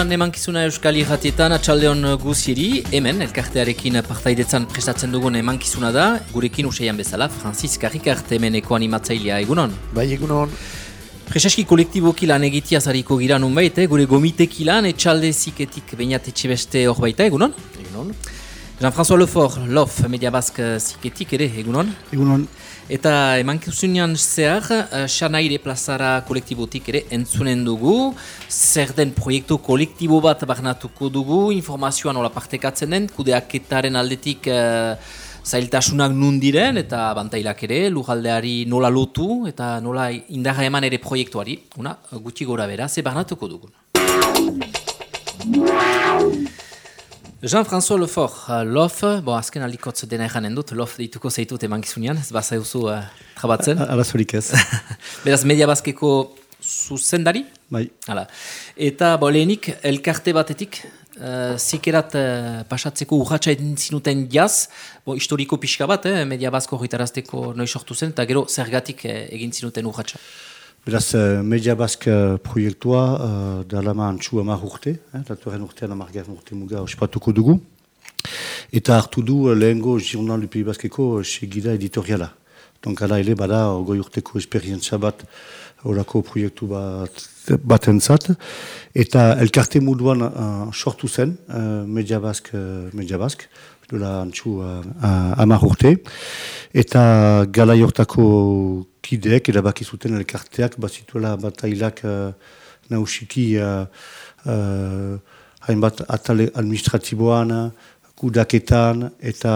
Holan emankizuna Euskal Irratietan atxaldeon guziri, hemen, elkartearekin partaidetzan prestatzen dugun emankizuna da, gurekin useian bezala, Francis Karrikart hemeneko animatzailea egunon. Bai, egunon. Prezeski kolektiboki lan egitia zariko gira nun baita, gure gomiteki lan, etxalde ziketik bainat etxe hor baita, egunon? Egunon. Jean-François Lefort, LOF, Media Basque ziketik ere, egunon? Egunon. Eta emankizunean zehar, uh, plazara kolektibotik ere entzunen dugu, zer den proiektu kolektibo bat barnatuko dugu, informazioan nola partekatzen den, kudeaketaren aldetik uh, zailtasunak nundiren, eta bantailak ere, lujaldeari nola lotu, eta nola indarra eman ere proiektuari, una, gutxi gora bera, ze barnatuko dugun. Jean-François Lefort, uh, Lof, bo azken alikotz dena eranen dut, Lof dituko zeitut eman gizunean, ez baza eusu uh, trabatzen. Arazorik ez. Beraz, media bazkeko zuzendari? Bai. Hala. Eta, bo, lehenik, elkarte batetik, uh, zikerat uh, pasatzeko urratxa edin zinuten jaz, bo, historiko pixka bat, eh, media bazko horretarazteko noi sortu zen, eta gero zergatik eh, egin zinuten urratxa. Beraz, uh, Media Bask uh, proiektua uh, da lama antxu amar urte, eh, datuaren urtean amar garen urte muga ospatuko dugu. Eta hartu du uh, lehengo Journal Lupi Baskeko segida editoriala. Donk ala ele bada goi urteko esperientzia bat horako proiektu bat, bat entzat. Eta elkarte moduan uh, sortu zen uh, Media Bask, uh, Media Bask dola antxu uh, amar urte. Eta gala jortako kideek erabaki zuten elkarteak bazituela batailak uh, nausiki uh, uh, hainbat atale administratiboan, kudaketan eta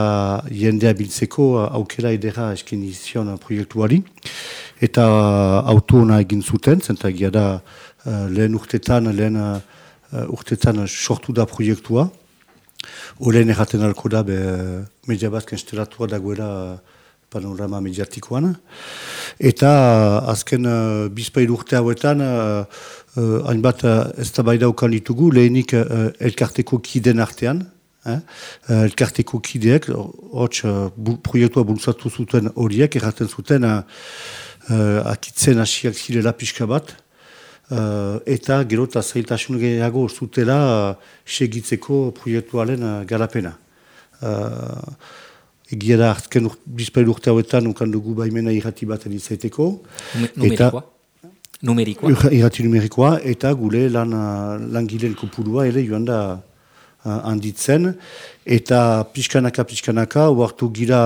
jendea biltzeko uh, aukera edera esken izion proiektuari. Eta uh, auto hona egin zuten, zenta da uh, lehen urtetan, lehen uh, urtetan sortu da proiektua. Olen erraten alko da, be, media bat kenstelatua dagoela panorama mediatikoan. Eta azken uh, bizpail urte hauetan, uh, uh, hainbat uh, ez da bai daukan ditugu, lehenik uh, elkarteko kiden artean, eh? uh, elkarteko kideek, hotx uh, bu, proiektua bultzatu zuten horiek, erraten zuten uh, uh, akitzen hasiak zirela pixka bat, uh, eta gero eta zailtasun gehiago zutela uh, segitzeko proiektualen uh, garapena. Uh, egia da hartzen bizpail urte hauetan ukan dugu baimena irrati baten izaiteko. Numerikoa? Numerikoa? Irrati numerikoa, eta gule lan, langileen kopurua ere joan da handitzen. Eta pixkanaka, pixkanaka, uartu gira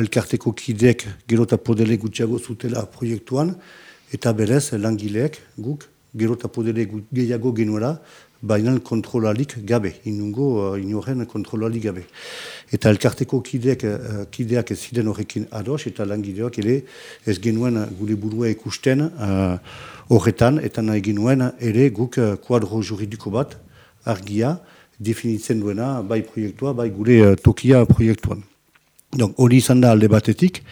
elkarteko kidek gero eta podele gutxiago zutela proiektuan, eta berez langileek guk gero eta podele gehiago genuela, baina kontrolalik gabe, inungo uh, inoren kontrolalik gabe. Eta elkarteko kideak, uh, kideak ez ziren horrekin ados, eta langideak ere ez genuen gure burua ikusten uh, horretan, eta nahi genuen ere guk uh, kuadro juridiko bat argia definitzen duena bai proiektua, bai gure uh, tokia proiektuan. Donc, hori izan da alde batetik.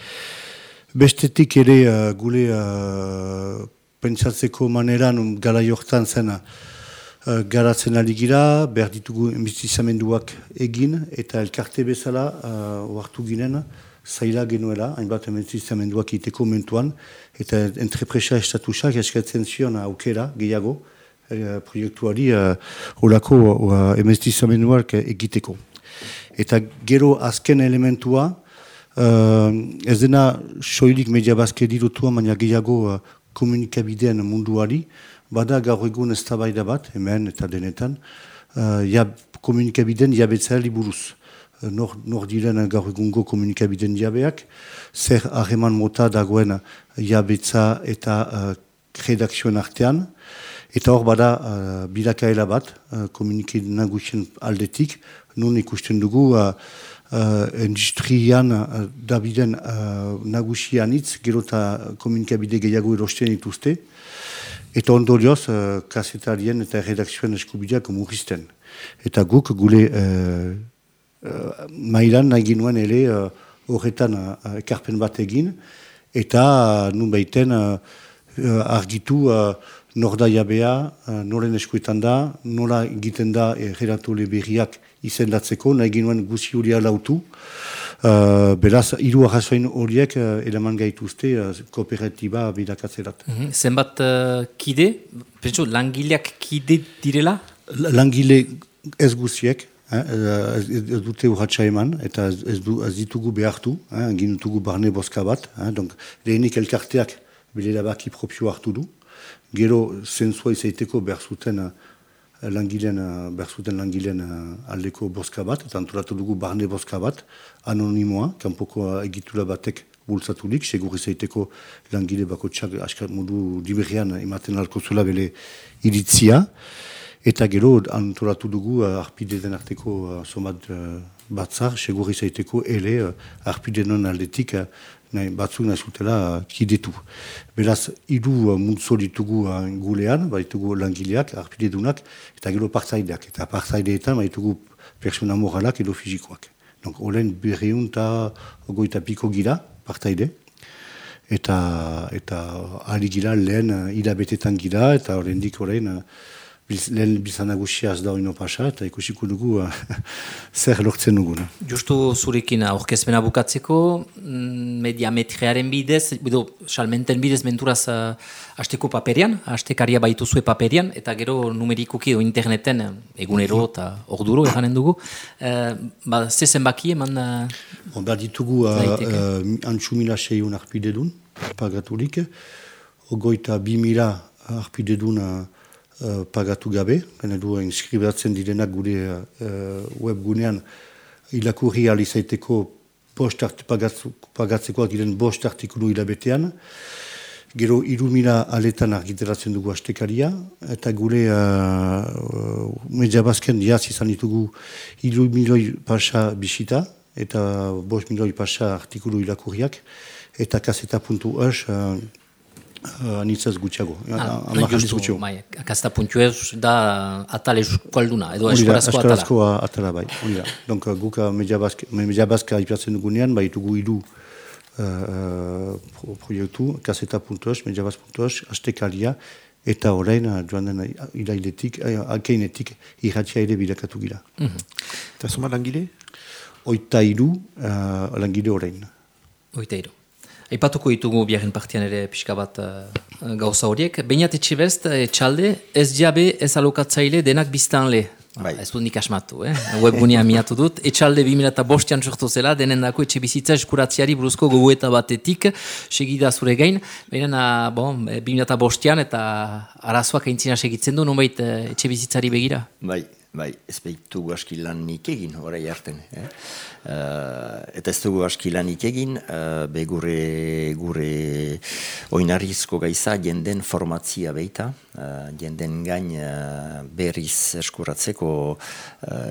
Bestetik ere uh, gure uh, pentsatzeko maneran gara jortan zena uh, garatzen ari gira, behar ditugu embizizamenduak egin, eta elkarte bezala, uh, oartu ginen, zaila genuela, hainbat embizizamenduak iteko mentuan, eta entrepresa estatusak eskatzen zion aukera gehiago, uh, proiektuari uh, horako uh, embizizamenduak egiteko. Eta gero azken elementua, uh, ez dena soilik media bazke dirutua, baina gehiago uh, komunikabideen munduari, bada gaur egun ez bat, hemen eta denetan, uh, ja, komunikabiden jabetza buruz. Uh, nor, nor diren gaur egungo komunikabiden jabeak, zer harreman mota dagoen jabetza eta uh, redakzioen artean, eta hor bada uh, bilakaela bat, uh, komunikabiden nagusien aldetik, nun ikusten dugu, uh, uh, industrian uh, dabiden uh, nagusianitz, gero eta komunikabide gehiago erosten dituzte, Eta ondorioz, uh, kasetarien eta redakzioen eskubideak murrizten. Eta guk gule uh, uh, mailan nahi ginuen ere horretan uh, ekarpen bat egin, eta uh, nun baiten argitu uh, norda jabea, uh, noren eskuetan da, nola egiten da erratole berriak izendatzeko, nahi ginuen guzi lautu, Uh, beraz, hiru arrazoin horiek uh, eleman gaituzte uh, kooperatiba bidakatzerat. Mm -hmm. Zenbat uh, kide? Pentsu, langileak kide direla? langile ez guziek, eh, ez, ez dute urratxa eman, eta ez, ez, du, ez ditugu behartu, eh, ginutugu barne boska bat, eh, donc lehenik elkarteak bile baki propio hartu du, gero zentzua izaiteko behar zuten uh, langileen, uh, behar zuten langileen uh, aldeko boska bat, eta antolatu dugu barne boska bat, anonimoa, kanpoko egitura batek bultzatulik, segur izaiteko langile bako txak askat modu diberrian ematen alko zula bele iritzia, eta gero antolatu dugu uh, arpide den arteko somat batzar, segur izaiteko ele uh, arpide non aldetik nahi, batzuk nahi zutela kidetu. Beraz, idu uh, muntzo ditugu uh, gulean, baitugu langileak, arpidedunak, eta gero partzaideak. Eta partzaideetan baitugu persona moralak edo fizikoak. Donc, olen berreun eta ogoita piko gira, partaide. Eta, eta ari gira lehen uh, hilabetetan gira, eta horrendik horrein uh, lehen bizanagusia ez da oino pasa, eta ikusiko dugu uh, zer lortzen dugu. Justu zurekin aurkezpena bukatzeko, mm, mediametriaren bidez, bido, salmenten bidez menturaz uh, asteko paperian, astekaria baitu zue paperian, eta gero numerikuki edo interneten egunero eta orduro eganen dugu. Uh, ba, zezen baki eman... Uh, on behar ditugu uh, uh, antxu seiun arpide dun, pagatulik, ogoita bi mila arpide dun uh, pagatu gabe, gane du inskribatzen direnak gure uh, webgunean ilakurri alizaiteko post pagatzeko diren bost artikulu hilabetean. Gero irumila aletan argiteratzen dugu astekaria, eta gure uh, uh, mediabazken diaz izan ditugu irumiloi pasa bisita, eta bost miloi pasa artikulu ilakurriak, eta kaseta.eus uh, Uh, gutxiago. Ah, justu, bai, akazta puntu ez da atale eskualduna, edo eskorazko atala. Eskorazko atala, bai. Onira. Donk uh, guk mediabazka ipatzen dugunean, bai dugu idu uh, proiektu, kaseta.os, mediabaz.os, astekalia, eta orain, uh, joan den irailetik, alkeinetik, irratia ere bilakatu gira. Mm -hmm. Eta suma langile? Oita idu uh, langile orain. Oita idu. Aipatuko ditugu biaren partian ere pixka bat uh, gauza horiek. Beinat etxibest, etxalde, ez jabe ez alokatzaile denak biztan le. Bai. Ez dut nik asmatu, eh? webgunia miatu dut. Etxalde 2008an sortu zela, denen dako etxe bizitza eskuratziari buruzko gogueta batetik, segida zure gain. Baina, bon, 2008an eta arazoak aintzina segitzen du, nonbait etxe bizitzari begira? Bai, bai, ez behitu aski lan nik egin, horai harten. Eh? Uh, eta ez dugu aski lanik egin, uh, be gure, gure oinarrizko gaiza jenden formatzia beita, uh, jenden gain berriz eskuratzeko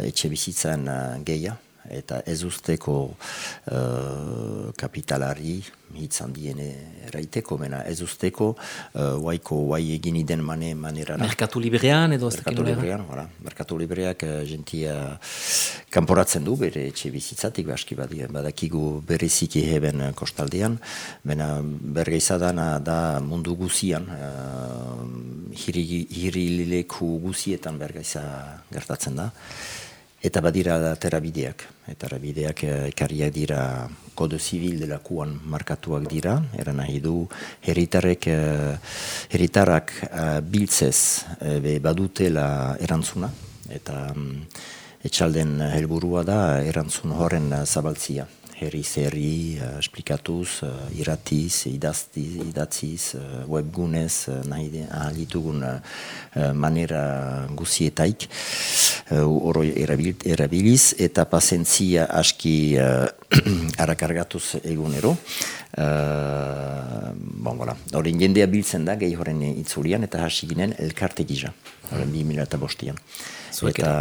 etxe bizitzan geia eta ez usteko uh, kapitalari hitz handien eraiteko, mena ez usteko uh, waiko wai egin iden mane manera. Merkatu librean edo? Merkatu librean, hola. Merkatu libreak uh, gentia kanporatzen du bere etxe bizitzatik, baski badakigu bereziki heben kostaldean, mena bergeizadana da mundu guzian, uh, hirileku guzietan bergeiza gertatzen da. Eta badira terabideak. Eta terabideak eh, ekarriak dira kodo zibil delakuan markatuak dira. Era nahi du herritarek, eh, herritarrak uh, biltzez be badutela erantzuna. Eta um, etxalden helburua da erantzun horren zabaltzia herri zerri uh, esplikatuz, uh, iratiz, idaztiz, idatziz, uh, webgunez, uh, nahi ahalitugun uh, manera guzietaik, uh, oro erabiliz, eta pasentzia aski uh, arakargatuz egunero. Uh, bon, voilà. Horin jendea biltzen da, gehi horren itzulian, eta hasi ginen elkarte gisa, horren 2005 an Eta,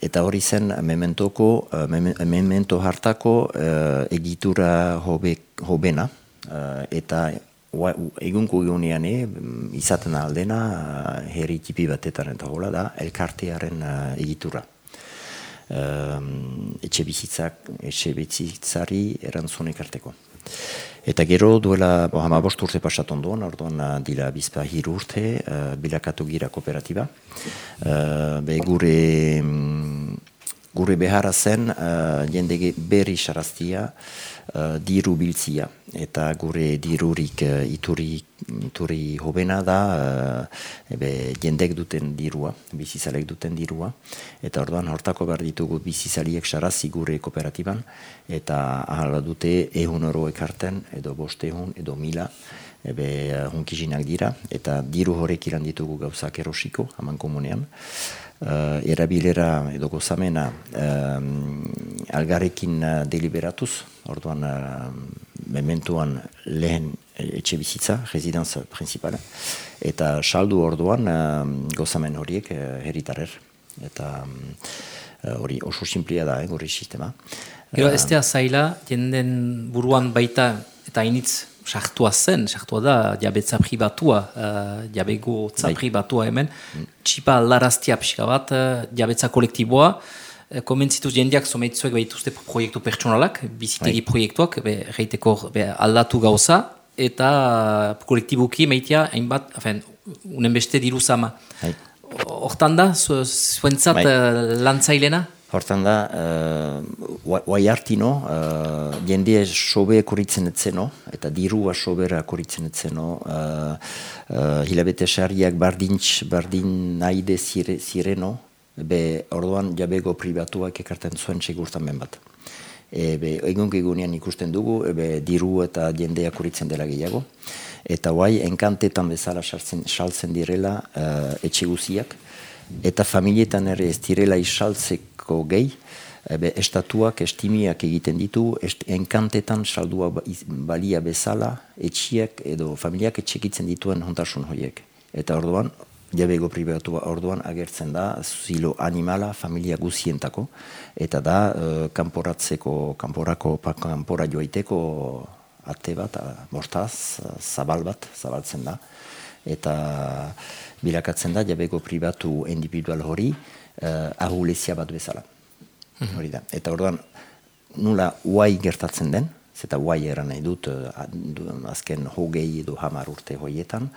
eta hori zen mementoko, uh, memento hartako uh, egitura hobe, hobena, uh, eta egunko egunean izaten aldena herri tipi batetan eta hola da elkartearen egitura. Uh, etxe bizitzak, etxe bizitzari erantzun ekarteko. Eta gero duela bo, hama bost urte pasat ondoan, orduan uh, dila bizpa hiru urte, uh, bilakatu gira kooperatiba. Uh, be gure, mm, gure beharra zen uh, jende berri saraztia, uh, diru biltzia. Eta gure dirurik uh, ituri, ituri hobena da uh, ebe, jendek duten dirua, bizizalek duten dirua. Eta orduan hortako behar ditugu bizizaliek sarazi gure kooperatiban. Eta ahal dute ehun oro ekarten, edo boste ehun, edo mila ebe hunkizinak dira, eta diru horrek iran ditugu gauzak erosiko, haman komunean uh, erabilera edo gozamena um, algarekin uh, deliberatuz, orduan uh, mementuan lehen etxe bizitza, residenz principala, eta saldu orduan uh, gozamen horiek uh, heritarer. Eta hori uh, oso simplia da, eh, sistema. Gero, uh, ez zaila, jenden buruan baita eta initz sartua zen, sartua da, diabetza pribatua, uh, diabego tza bai. pribatua hemen, mm. txipa aldaraztia pixka bat, uh, diabetza kolektiboa, uh, komentzitu jendeak someitzuek behituzte proiektu pertsonalak, bizitegi bai. proiektuak, be, reiteko be, aldatu gauza, eta kolektibuki meitea, hainbat, afen, unen beste diru zama. Bai. Hortan da, zuentzat bai. uh, lantzailena? Hortan da, uh, oai hartino, uh, jendea sobe kuritzen etzeno, eta dirua sobera kuritzen etzeno, uh, uh, hilabete sariak bardintz, bardin naide zire, zireno, be orduan jabego pribatuak ekarten zuen segurtan ben bat. E, be, egun egunean ikusten dugu, be, diru eta jendea kuritzen dela gehiago. Eta oai, enkantetan bezala saltzen direla uh, etxe guziak, eta familietan ere ez direla isaltzeko gehi, ebe, estatuak estimiak egiten ditu, est, enkantetan saldua ba, balia bezala, etxiak edo familiak etxekitzen dituen hontasun horiek. Eta orduan, jabego pribatua orduan agertzen da, zilo animala familia guzientako, eta da, e, kanporatzeko, kanporako, kanpora joaiteko ate bat, mortaz, zabal bat, zabaltzen da. Eta bilakatzen da jabeko pribatu individual hori ahulezia bat bezala. Mhm. Hori da. Eta orduan, nula uai gertatzen den, zeta uai eran nahi dut uh, azken hogei edo hamar urte hoietan.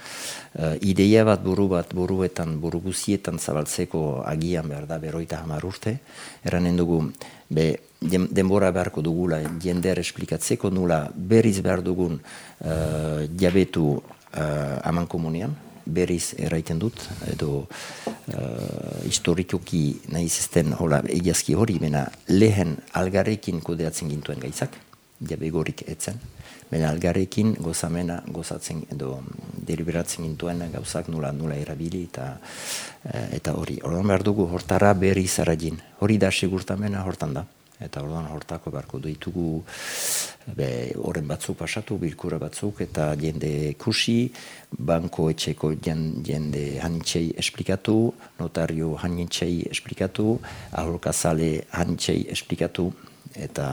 Uh, ideia bat buru bat buruetan, buru guzietan zabaltzeko agian behar da beroita hamar urte. Eranen dugu, be, denbora beharko dugula jender esplikatzeko nula berriz behar dugun uh, diabetu uh, aman komunian, berriz erraiten dut, edo uh, historikoki nahi zizten hola egiazki hori, mena lehen algarrekin kudeatzen gintuen gaitzak, diabegorik etzen, mena algarrekin gozamena gozatzen edo deliberatzen gintuen gauzak nula nula erabili eta uh, eta hori. Hortan behar dugu hortara berriz aragin. Hori da segurtamena hortan da eta orduan hortako beharko ditugu be, horren batzuk pasatu, bilkura batzuk, eta jende kusi, banko etxeko jende hanitxei esplikatu, notario hanitxei esplikatu, aholkazale hanitxei esplikatu, eta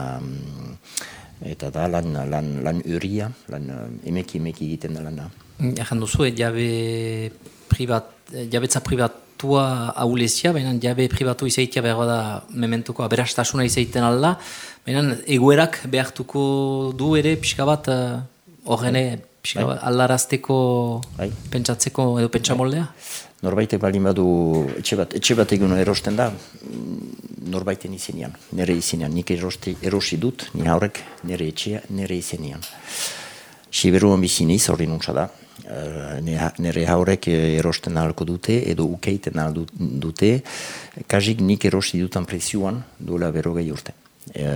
eta da lan, lan, lan uria, lan emeki emeki egiten da lana. Ejan duzu, jabe privat, jabetza privat pribatua haulezia, baina jabe pribatu izaitia behar da mementuko aberastasuna izaiten alda, baina egoerak behartuko du ere pixka bat eh, horrene uh, pixka bai. bat aldarazteko bai. pentsatzeko edo pentsamoldea? Norbaitek balin badu etxe bat, etxe bat egun erosten da, norbaiten izenean, nire izenean, nik erosti, erosi dut, ni haurek nire etxea, nire izenean. Siberuan biziniz, hori nuntza da, nire haurek erosten ahalko dute edo ukeiten ahal dute. Kajik nik erosi dutan prezioan duela berrogei urte. E,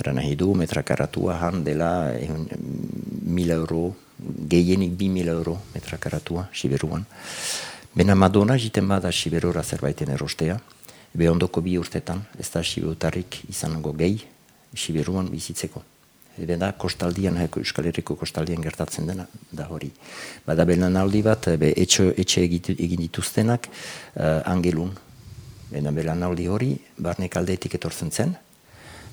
Era nahi du metrakaratua han dela mila euro gehienik bi mila euro metrakaratua Siberuan. Bena Madonna jiten bada Siberura zerbaiten erostea. Be ondoko bi urtetan ez da Siberutarrik izango gehi Siberuan bizitzeko Ebe da, kostaldian, Euskal Herriko kostaldian gertatzen dena, da hori. Bada belan aldi bat, be, etxe, etxe egin dituztenak, uh, angelun. Bena belan aldi hori, barnek aldeetik etortzen zen,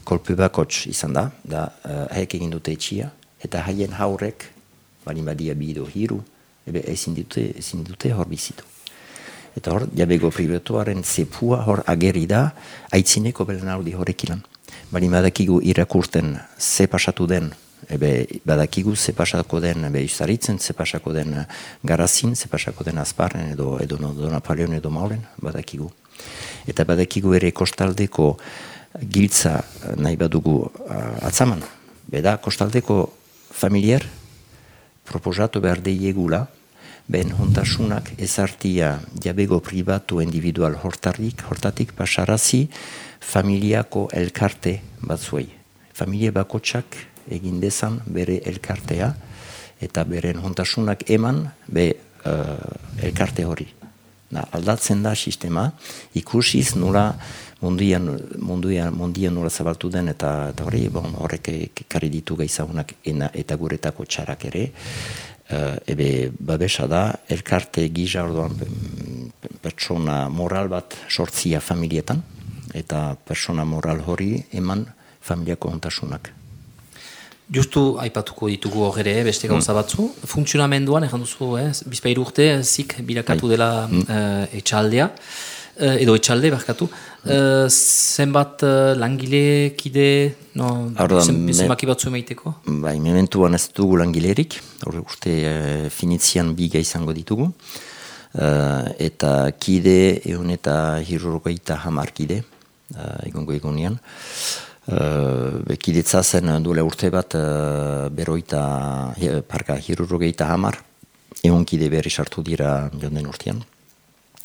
kolpe bakots izan da, da uh, haek egin dute etxia, eta haien haurek, bali badia bido hiru, ebe ezin dute, ezin dute hor bizitu. Eta hor, jabego pribatuaren zepua hor ageri da, aitzineko belan aldi bali badakigu irakurten ze pasatu den, ebe badakigu ze pasako den ebe izaritzen, ze pasako den garazin, ze pasako den azparren edo, edo no, do Napoleon edo Maulen, badakigu. Eta badakigu ere kostaldeko giltza nahi badugu atzaman. Beda, kostaldeko familiar proposatu behar deiegula, ben hontasunak ezartia jabego pribatu individual hortarik, hortatik pasarazi familiako elkarte batzuei. Familie bakotsak egin dezan bere elkartea eta beren hontasunak eman be uh, elkarte hori. Na, aldatzen da sistema, ikusiz nula mundian, mundian, mundian nula zabaltu den eta, eta hori bon, horrek ekarri ditu gaizagunak eta guretako txarak ere. Uh, ebe babesa da, elkarte giza orduan pertsona moral bat sortzia familietan, eta persona moral hori eman familiako ontasunak. Justu aipatuko ditugu horre, beste gauza mm. batzu. Funtzionamenduan, egin duzu, eh, bizpairu urte, zik bilakatu bai. dela mm. uh, etxaldea, uh, edo etxalde, barkatu. Uh, zenbat uh, langile, kide, no, zenbaki batzu emaiteko? Bai, mementuan ez dugu langilerik, horre uste uh, finitzian biga izango ditugu. Uh, eta kide, egun eta hirurgoita hamar kide, uh, egongo egunean. Uh, Bekidetza zen duela urte bat uh, beroita, he, parka, hirurogeita hamar, egon kide berri sartu dira joan den urtean.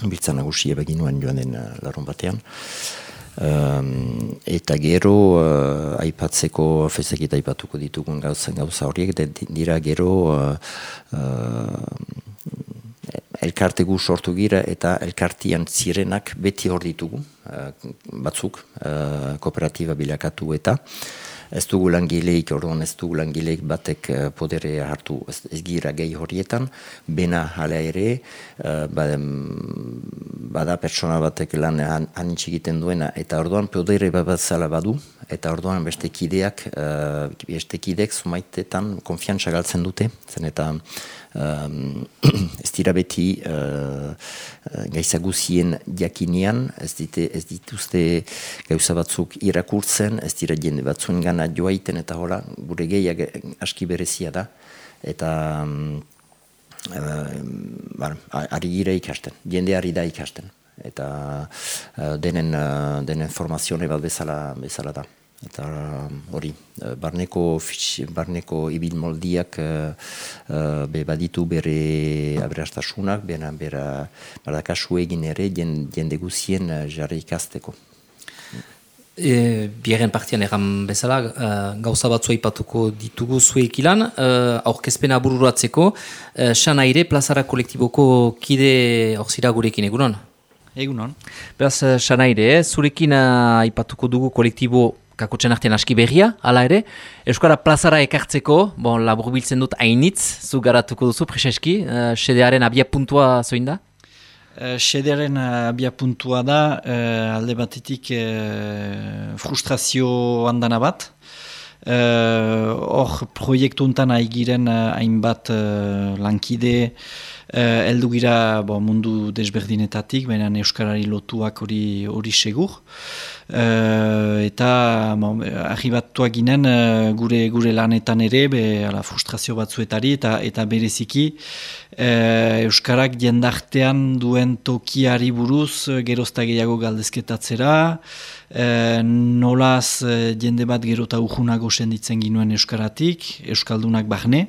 Biltzan nagusi ebegin joan den uh, larun batean. Um, eta gero uh, aipatzeko fezekita aipatuko ditugun gauza, gauza horiek, dira gero uh, uh, elkarte gu sortu gira eta elkartian zirenak beti hor ditugu, uh, batzuk, uh, kooperatiba bilakatu eta ez dugu langileik, orduan ez dugu langileik batek uh, podere hartu ez, ez gira gehi horietan, bena hala ere, uh, bada pertsona batek lan anitz egiten duena, eta orduan podere batzala badu, eta orduan beste kideak, beste kideak zumaitetan konfiantza galtzen dute, zen eta um, ez dira beti uh, gaizaguzien jakinean, ez, dite, ez dituzte gauza batzuk irakurtzen, ez dira jende batzuen gana joaiten eta hola, gure gehiak aski berezia da, eta um, uh, ari gira ikasten, jende ari da ikasten, eta uh, denen, uh, denen formazione bat bezala, bezala da eta hori uh, barneko barneko ibil moldiak uh, uh, be baditu bere aberastasunak bena bera badakasu egin ere jende guzien uh, jarri ikasteko E, biaren partian erran bezala, uh, gauza batzu aipatuko ditugu zuek ilan, uh, aurkezpena bururatzeko, uh, xana ere plazara kolektiboko kide orzira gurekin egunon? Egunon. Beraz, xana ere, zurekin aipatuko dugu kolektibo kakotxen artean aski berria, ala ere. Euskara plazara ekartzeko, bon, labur biltzen dut hainitz, zu garatuko duzu, preseski, uh, sedearen abia puntua zoin da? Uh, sedearen abia puntua da, uh, alde batetik uh, frustrazio handana bat. Hor, uh, proiektu untan haigiren hainbat uh, lankide, uh, gira bo, mundu desberdinetatik, baina Euskarari lotuak hori hori segur. Uh, eta arribatuak ginen uh, gure gure lanetan ere be, ala, frustrazio batzuetari eta eta bereziki. Uh, Euskarak jendartean duen tokiari buruz gerozta gehiago galdezketatzera. Nolaz jende bat gerota ujunago senditzen ginuen Euskaratik, Euskaldunak bahne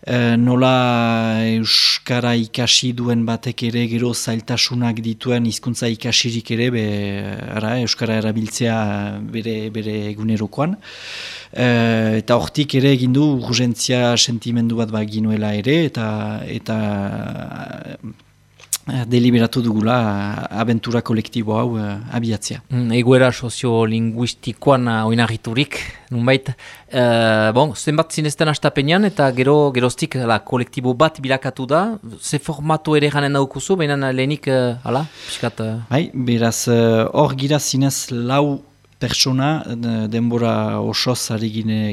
E, nola Euskara ikasi duen batek ere gero zailtasunak dituen hizkuntza ikasirik ere be, ara, Euskara erabiltzea bere, bere egunerokoan. E, eta hortik ere egin du urgentzia sentimendu bat bat ginuela ere eta, eta deliberatu dugula eh, abentura kolektibo hau uh, abiatzea. Mm, egoera soziolinguistikoan uh, oinarriturik, nunbait, uh, bon, zenbat zinezten astapenean eta gero geroztik la, kolektibo bat bilakatu da, ze formatu ere ganen daukuzu, baina lehenik, uh, ala, piskat? Uh... Bai, beraz, hor gira zinez lau pertsona denbora osoz ari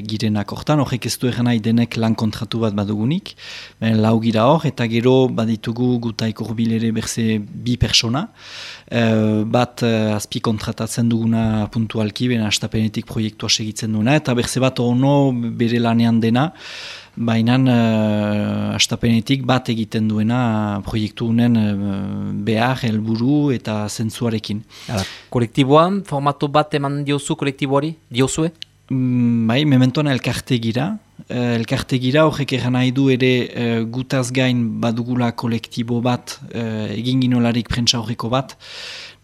girenak hortan, horrek ez du nahi denek lan kontratu bat badugunik, ben, lau gira hor, eta gero baditugu gutaik urbilere berze bi pertsona, e, bat azpi kontratatzen duguna puntualki, ben astapenetik proiektua segitzen duna, eta berze bat ono bere lanean dena, baina uh, astapenetik bat egiten duena proiektu honen uh, behar, helburu eta zentzuarekin. Kolektiboan, formato bat eman diozu kolektiboari, diozue? Mm, bai, mementoan elkarte gira. Uh, elkarte gira horrek egan nahi du ere uh, gutaz gain badugula kolektibo bat, uh, egin ginolarik prentsa horreko bat,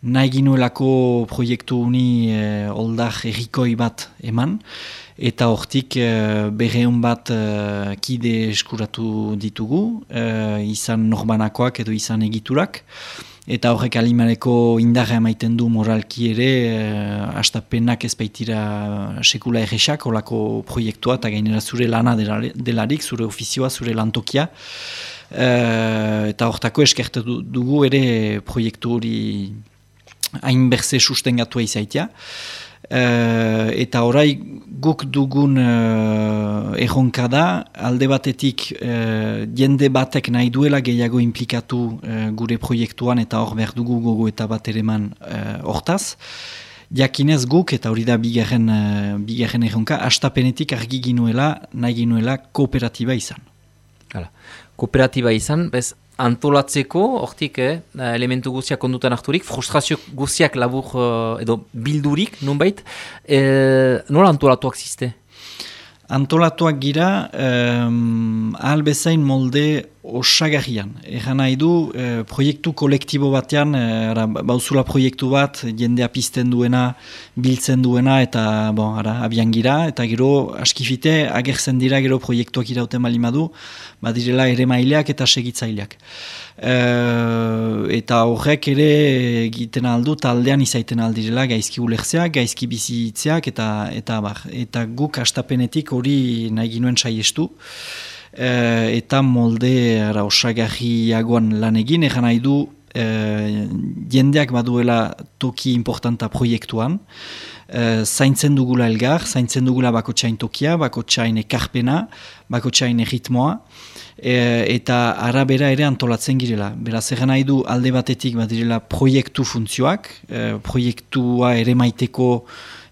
nahi ginuelako proiektu uni e, oldak errikoi bat eman, eta hortik e, berreun bat e, kide eskuratu ditugu, e, izan norbanakoak edo izan egiturak, eta horrek alimareko indarra emaiten du moralki ere, e, astapenak ez baitira sekula erresak, olako proiektua, eta gainera zure lana delarik, zure ofizioa, zure lantokia, e, eta hortako eskertu dugu ere proiektu hori hainberze sustengatua izaitia. Uh, eta orai guk dugun uh, erronka da, alde batetik uh, jende batek nahi duela gehiago implikatu gure proiektuan eta hor behar dugu gogo eta bat ereman hortaz. Jakinez guk, eta hori da bigarren, bigarren erronka, astapenetik argi ginuela, nahi ginuela kooperatiba izan. Hala. Kooperatiba izan, bez antolatzeko, hortik, eh, elementu guztiak kondutan harturik, frustrazio guztiak labur uh, edo bildurik, nunbait, eh, nola antolatuak ziste? Antolatuak gira, um, ahal bezain molde osagarrian. Egan nahi du, eh, proiektu kolektibo batean, eh, ara, bauzula proiektu bat, jendea pizten duena, biltzen duena, eta bon, ara, abian gira, eta gero askifite, agertzen dira gero proiektuak irauten malimadu, badirela ere maileak eta segitzaileak. Eh, eta horrek ere egiten aldu, taldean izaiten aldirela gaizki ulertzeak, gaizki bizitzeak, eta, eta, bar, eta guk astapenetik hori nahi ginuen saiestu, e, eta molde ara, osagarriagoan lan egin, egan nahi du e, jendeak baduela toki importanta proiektuan, e, zaintzen dugula elgar, zaintzen dugula bakotsain tokia, bakotsain ekarpena, bakotsain erritmoa, e, eta arabera ere antolatzen girela. Beraz, egan nahi du alde batetik badirela proiektu funtzioak, e, proiektua ere maiteko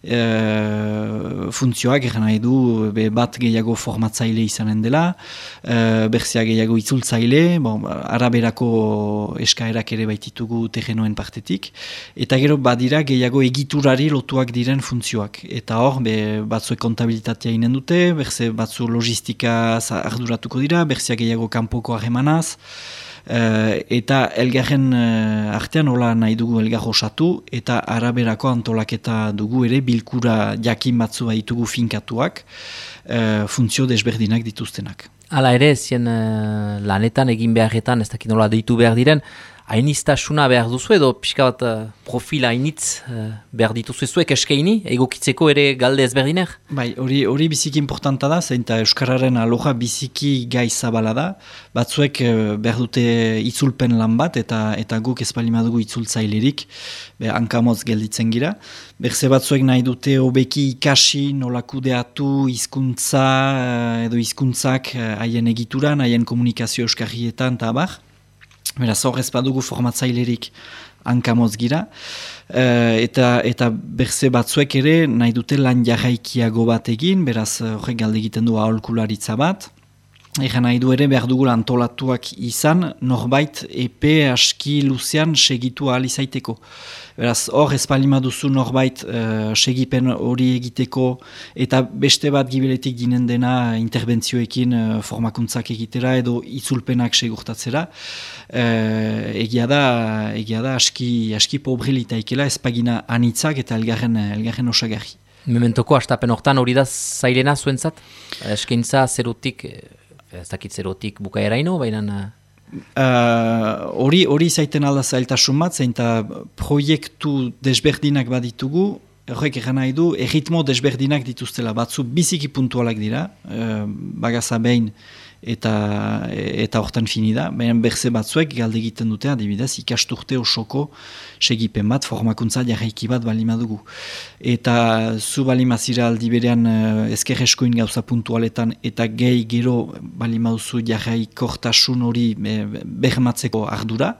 e, funtzioak egin nahi du be, bat gehiago formatzaile izanen dela, e, berzia gehiago itzultzaile, bon, araberako eskaerak ere baititugu tegenoen partetik, eta gero badira gehiago egiturari lotuak diren funtzioak. Eta hor, be, batzu kontabilitatea inen dute, berze batzu logistika arduratuko dira, berzia gehiago kanpoko harremanaz, eta elgarren uh, artean hola nahi dugu elgar osatu eta araberako antolaketa dugu ere bilkura jakin batzu ditugu finkatuak uh, funtzio desberdinak dituztenak. Hala ere, zien lanetan egin beharretan, ez dakit nola deitu behar diren, hainiztasuna behar duzu edo pixka bat uh, profil hainitz uh, behar dituzu zuek eskeini, egokitzeko ere galde ezberdinek? Bai, hori, hori biziki importanta da, zein eta Euskararen aloja biziki gai zabala da, batzuek uh, behar dute itzulpen lan bat eta eta guk espalimadugu itzultzailerik, be, hankamotz gelditzen gira. Berze batzuek nahi dute hobeki ikasi, nola kudeatu, hizkuntza edo hizkuntzak haien egituran, haien komunikazio euskarrietan eta abar. Beraz, hor ez badugu formatzailerik hankamoz gira. Uh, eta, eta berze batzuek ere nahi dute lan jarraikiago bat egin, beraz horrek galde egiten du aholkularitza bat. Egan nahi du ere behar dugu antolatuak izan, norbait epe aski luzean segitu ahal izaiteko. Beraz, hor espalima duzu norbait uh, segipen hori egiteko eta beste bat gibiletik ginen dena interbentzioekin uh, formakuntzak egitera edo itzulpenak segurtatzera. Uh, egia da, egia da aski, aski pobrilita ikela espagina anitzak eta elgarren, elgarren osagarri. Mementoko astapen hortan hori da zailena zuentzat? Eskaintza zerutik ez dakit zerotik bukaeraino, baina... Uh, hori uh, hori zaiten alda zailtasun bat, zein proiektu desberdinak baditugu, horrek egan nahi du, erritmo desberdinak dituztela batzu biziki puntualak dira, uh, bagaza behin, eta eta hortan fini da, baina berze batzuek galde egiten dute adibidez ikasturte osoko segipen bat, formakuntza jarraiki bat bali madugu. Eta zu bali mazira aldi berean uh, ezker eskoin gauza puntualetan eta gehi gero bali maduzu jarraikortasun hori behematzeko ardura,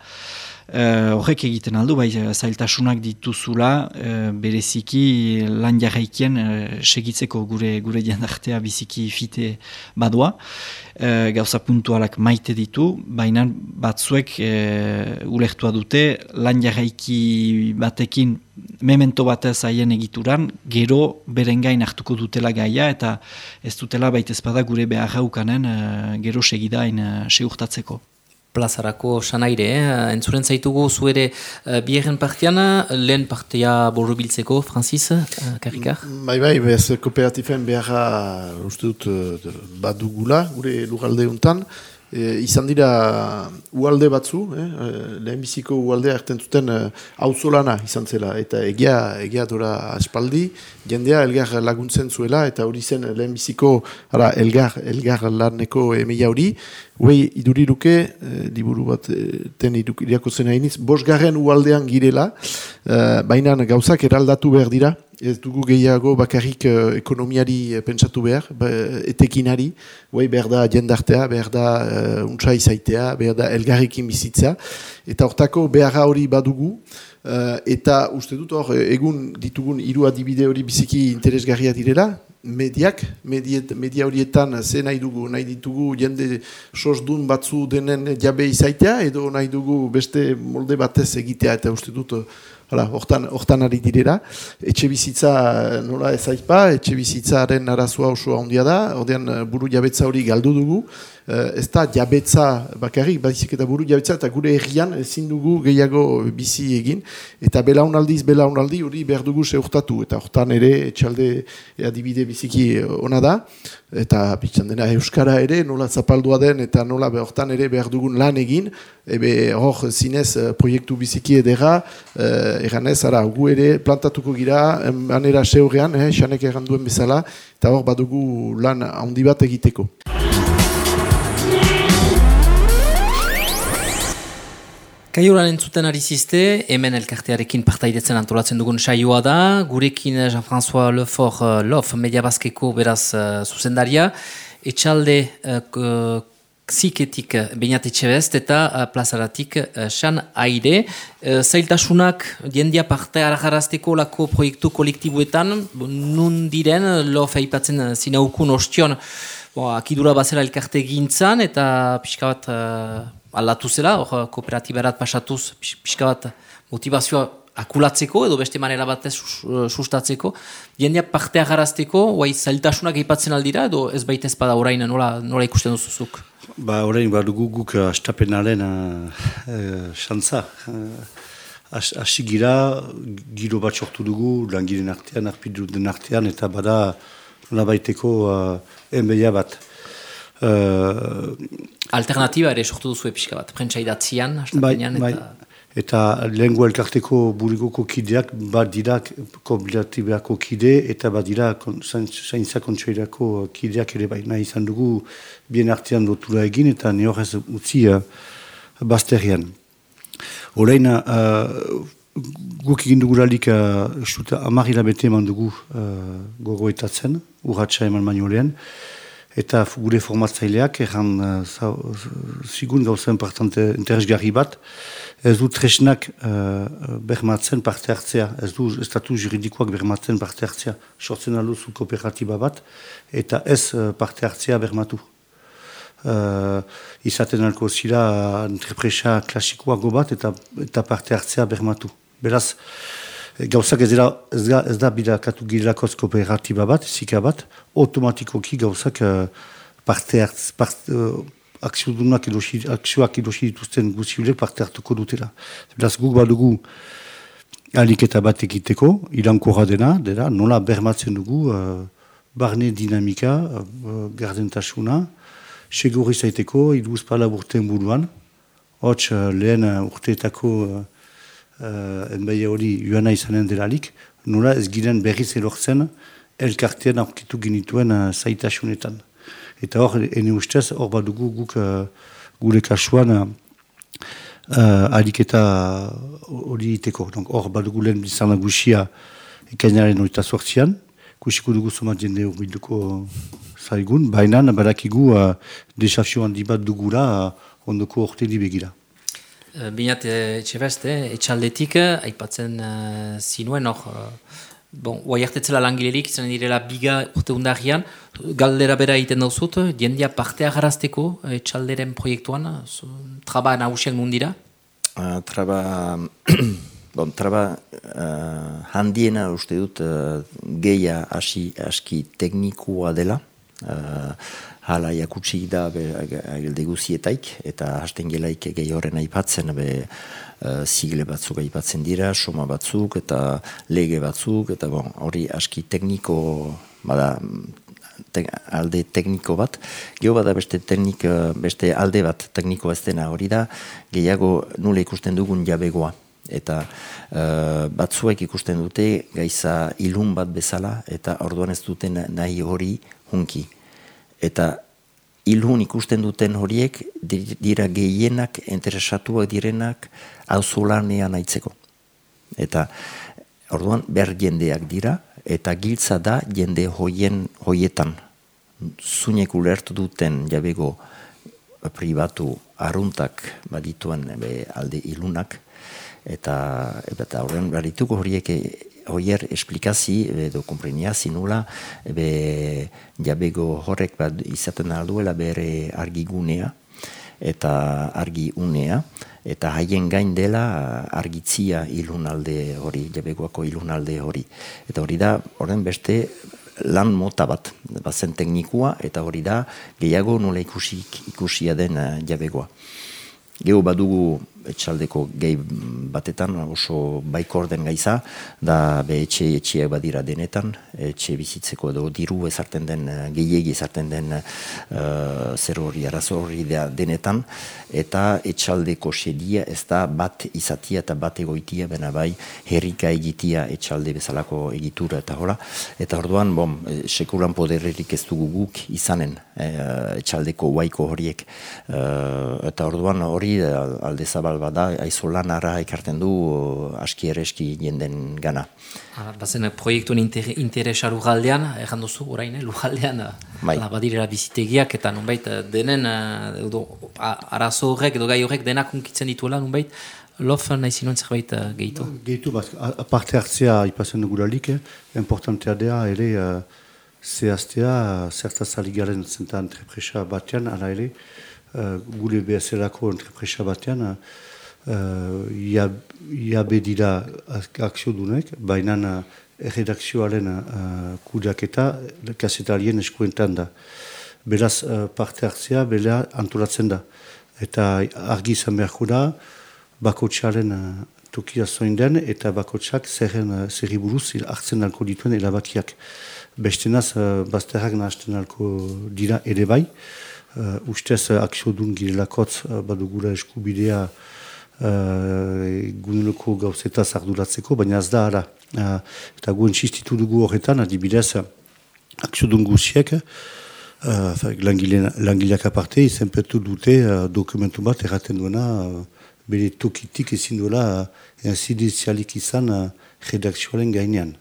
horrek egiten aldu, bai zailtasunak dituzula bereziki lan jarraikien segitzeko gure gure jendartea biziki fite badua. Gauza puntualak maite ditu, baina batzuek ulertua dute lan jarraiki batekin memento batez haien egituran, gero berengain hartuko dutela gaia eta ez dutela baita ezpada gure behar haukanen e, gero segidain segurtatzeko plazarako sanaire, eh? entzuren zaitugu zuere uh, biherren partian, lehen partea borrobiltzeko, Francis, uh, Karikar? Bai, bai, bez kooperatifen beharra uste dut uh, badugula, gure lugalde untan, E, izan dira ualde batzu, eh? Lehenbiziko ualdea erten zuten hauzolana e, izan zela, eta egia, egia dora aspaldi, jendea elgar laguntzen zuela, eta hori zen lehenbiziko ara, elgar, elgar laneko emeia hori, huei iduriruke, e, liburu bat e, ten iriako zen hainiz, bosgarren ualdean girela, e, baina gauzak eraldatu behar dira, ez dugu gehiago bakarrik uh, ekonomiari pentsatu behar, ba, etekinari, bai, behar da jendartea, behar da uh, untsai zaitea, behar da elgarrekin bizitzea, eta hortako beharra hori badugu, eta uste dut hor, egun ditugun hiru adibide hori biziki interesgarria direla, mediak, mediet, media horietan ze nahi dugu, nahi ditugu jende sosdun batzu denen jabe izaitea, edo nahi dugu beste molde batez egitea, eta uste dut Hala, hortan, hortan ari direra. Etxe bizitza nola ez aipa, etxe bizitzaren arazua oso handia da, ordean buru jabetza hori galdu dugu. Uh, ez da jabetza bakarrik, badizik eta buru jabetza, eta gure errian ezin dugu gehiago bizi egin. Eta belaunaldiz, belaunaldi hori behar dugu seurtatu. Eta hortan ere, etxalde adibide biziki ona da. Eta pitzan dena Euskara ere, nola zapaldua den, eta nola hortan ere behar dugun lan egin. Ebe hor zinez proiektu biziki edera, eganez, ara, gu ere plantatuko gira, manera seurrean, eh, xanek erranduen bezala, eta hor badugu lan handi bat egiteko. Kaioran entzuten ari ziste, hemen elkartearekin partaidetzen antolatzen dugun saioa da, gurekin Jean-François Lefort uh, Lof, media beraz uh, zuzendaria, etxalde uh, ziketik uh, bainatetxe best eta uh, plazaratik uh, san aire. Uh, zailtasunak diendia parte arajarazteko lako proiektu kolektibuetan, nun diren Lof eipatzen uh, zinaukun ostion, bo, akidura bazera elkarte gintzan eta pixka bat... Uh, aldatu zela, hor kooperatiberat pasatuz pixka bat motivazioa akulatzeko edo beste manera batez sustatzeko. Jendea parte agarazteko, oai zailtasunak eipatzen aldira edo ez baita ez bada orain nola, nola ikusten duzuzuk? Ba orain ba dugu guk astapenaren xantza. Asi gira, giro bat sortu dugu, langiren artean, arpidu den artean, eta bada nola baiteko uh, bat. Uh, Alternatiba ere sortu duzu epizka bat, prentsa idatzian, bai, eta... Bai. Eta lengua elkarteko burigoko kideak, bat dira kooperatibeako kide, eta bat dira zaintza kontsoirako kideak ere bai. Izan dugu bien artean dotura egin, eta ne horrez utzi uh, bazterian. Horein, uh, guk egin dugu lalik, uh, amarila bete eman dugu uh, gogoetatzen, urratxa eman maniolean, eta gure formatzaileak erran uh, zigun gauza importante interesgarri bat, ez du tresnak uh, bermatzen parte hartzea, ez du estatu juridikoak bermatzen parte hartzea, sortzen aluzu kooperatiba bat, eta ez uh, parte hartzea bermatu. Uh, izaten alko zira entrepresa klasikoago bat eta, eta parte hartzea bermatu. Beraz, gauzak ez, dira, ez, da, ez da bidakatu gilakoz kooperatiba bat, zika bat, automatikoki gauzak uh, parte hartz, part, uh, akzioak edosi dituzten guziulek parte hartuko dutela. Beraz guk badugu aliketa bat egiteko, ilanko dena, dela, nola bermatzen dugu uh, barne dinamika, uh, gardentasuna, segurri zaiteko, iduz pala urten buruan, hots uh, lehen urteetako uh, enbaia hori joana izanen delalik, nola ez giren berriz elortzen elkartean aurkitu ginituen uh, zaitasunetan. Eta hor, ene ustez, hor bat dugu guk uh, gure kasuan uh, uh, aliketa hori iteko. Hor bat dugu lehen bizan guxia ekainaren hori eta sortzian, kusiko dugu somat jende hori bilduko zaigun, baina badakigu uh, desafio handi bat dugula uh, ondoko orte di begira. Binat etxebest, eh? etxaldetik, aipatzen uh, zinuen, hor, uh, bon, oaiartetzela langilerik, izan direla biga urte undarian, galdera bera egiten dauzut, jendia partea garazteko etxalderen proiektuan, so, traba nahusiak nundira? Uh, traba, bon, traba uh, handiena uste dut uh, geia hasi aski teknikoa dela, uh, hala jakutsi da agilde guzietaik, eta hasten gelaik gehi horren aipatzen, be, uh, zigle batzuk aipatzen dira, soma batzuk, eta lege batzuk, eta bon, hori aski tekniko, bada, te, alde tekniko bat, geho bada beste, teknik, beste alde bat tekniko ez dena hori da, gehiago nule ikusten dugun jabegoa. Eta uh, batzuek ikusten dute gaiza ilun bat bezala, eta orduan ez duten nahi hori hunki eta ilhun ikusten duten horiek dira gehienak interesatuak direnak auzolanean aitzeko. Eta orduan behar jendeak dira eta giltza da jende hoien hoietan zunek ulertu duten jabego pribatu aruntak badituen alde ilunak eta eta horren barituko horiek hoier esplikazi edo komprenia zinula be jabego horrek bat izaten alduela bere argigunea eta argi unea eta haien gain dela argitzia ilunalde hori jabegoako ilunalde hori. Eta hori da horren beste lan mota bat bazen teknikua eta hori da gehiago nola ikusi ikusia den jabegoa. Geo badugu etxaldeko gehi batetan oso baiko orden gaiza, da be etxe etxeak badira denetan, etxe bizitzeko edo diru ezarten den, gehiegi ezarten den uh, zer hori, arazo hori denetan, eta etxaldeko sedia ez da bat izatia eta bat egoitia, bena bai herrika egitia etxalde bezalako egitura eta hola, eta orduan, bom, sekulan poderrerik ez dugu guk izanen eh, etxaldeko waiko horiek, uh, eta orduan hori alde zabal bada, aizo lan ara ekarten du aski ereski jenden gana. Ah, bazen proiektuen inter, interesa lujaldean, erran duzu orain, eh, lujaldean, bai. badirera bizitegiak eta nunbait denen, edo, arazo horrek edo gai horrek denak unkitzen dituela nunbait, lof nahi zinuen zerbait uh, gehitu? Gehitu, aparte hartzea ipasen dugulalik, eh, importantea dea ere uh, zehaztea, zertaz aligaren zenta entrepresa batean, ala ere, gure behazerako entrepresa batean, uh, uh, iabe dira akzio dunek, baina uh, erredakzioaren uh, kudeaketa kasetarien eskuentan da. Beraz uh, parte hartzea, bela antolatzen da. Eta argi izan beharko da, bakotxaren uh, tokia zoin den, eta bakotxak zerren uh, zerri buruz hartzen alko dituen erabakiak. Bestenaz, uh, bazterrak nahazten alko dira ere bai, uh, ustez uh, akzio duen girelakotz uh, badugula eskubidea uh, guneloko gauzeta zarduratzeko, baina ez da ara. Uh, eta guen txistitu dugu horretan, adibidez, akzio guziek, uh, langileak aparte, izenpetu dute uh, dokumentu bat erraten duena, uh, bere tokitik ezin duela uh, enzidizialik izan uh, redakzioaren gainean.